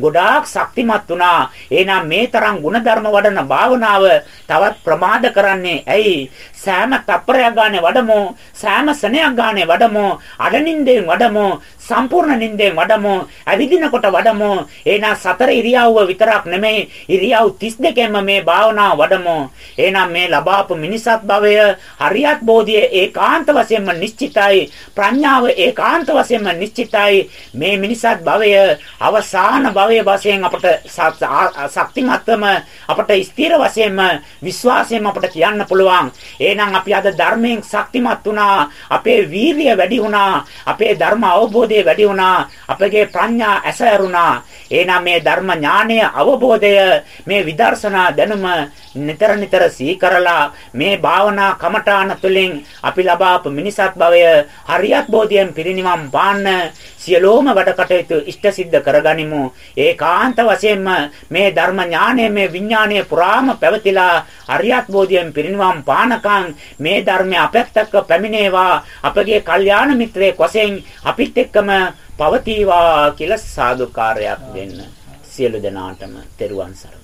ගොඩාක් ශක්තිමත් වුණා. එහෙනම් මේ තරම් ගුණධර්ම වඩන භාවනාව තවත් ප්‍රමාද කරන්නේ ඇයි? සෑම තප්පරයක් ගානේ වඩමු, සෑම සනයක් ගානේ වඩමු, අඩනින්දෙන් වඩමු, සම්පූර්ණ නිින්දෙන් වඩමු. ඇවිදිනකොට වඩමු. එහෙනම් සතර ඉරියව්ව විතරක් නෙමෙයි ඉරියව් 32ෙන්ම මේ භාවනාව වඩමු. එහෙනම් මේ ලබාපු මිනිසත් භවය හරියත් බෝධිය ඒකාන්ත වශයෙන්ම නිශ්චිතයි. ප්‍රඥාව ඒකාන්ත වශයෙන්ම නිශ්චිතයි. මේ මිනිසත් භවය අවසාන භවයේ වශයෙන් අපට ශක්තිමත්වම අපට ස්ථිර වශයෙන්ම විශ්වාසයෙන් අපට කියන්න පුළුවන්. එහෙනම් අපි අද ධර්මයෙන් ශක්තිමත් වුණා. අපේ වීරිය වැඩි වුණා. අපේ ධර්ම අවබෝධය වැඩි වුණා. අපගේ ප්‍රඥා ඇසැරුණා. එහෙනම් මේ ධර්ම ඥානය අවබෝධය මේ විදර්ශනා දැනුම නිතර නිතර සීකරලා මේ භාවනා කමඨාන තුළින් අපි ලබාපු මිනිසත් භවය හරියත් බෝධියෙන් පිරිනිවන් පාන්න සියලෝම වැඩ කටයුතු ඉෂ්ට සිද්ධ කරගනිමු. ඒකාන්ත වශයෙන්ම මේ ධර්ම ඥානය මේ විඥානය පුරාම පැවතිලා හරියත් බෝධියෙන් පිරිනිවන් පානකම් මේ ධර්මය අපැත්තක පැමිණේවා. අපගේ කල්යාණ මිත්‍රයෙක් වශයෙන් අපිත් එක්කම පවතිවා කියලා සාදුකාරයක් දෙන්න. සියලු දෙනාටම තෙරුවන් සරණයි.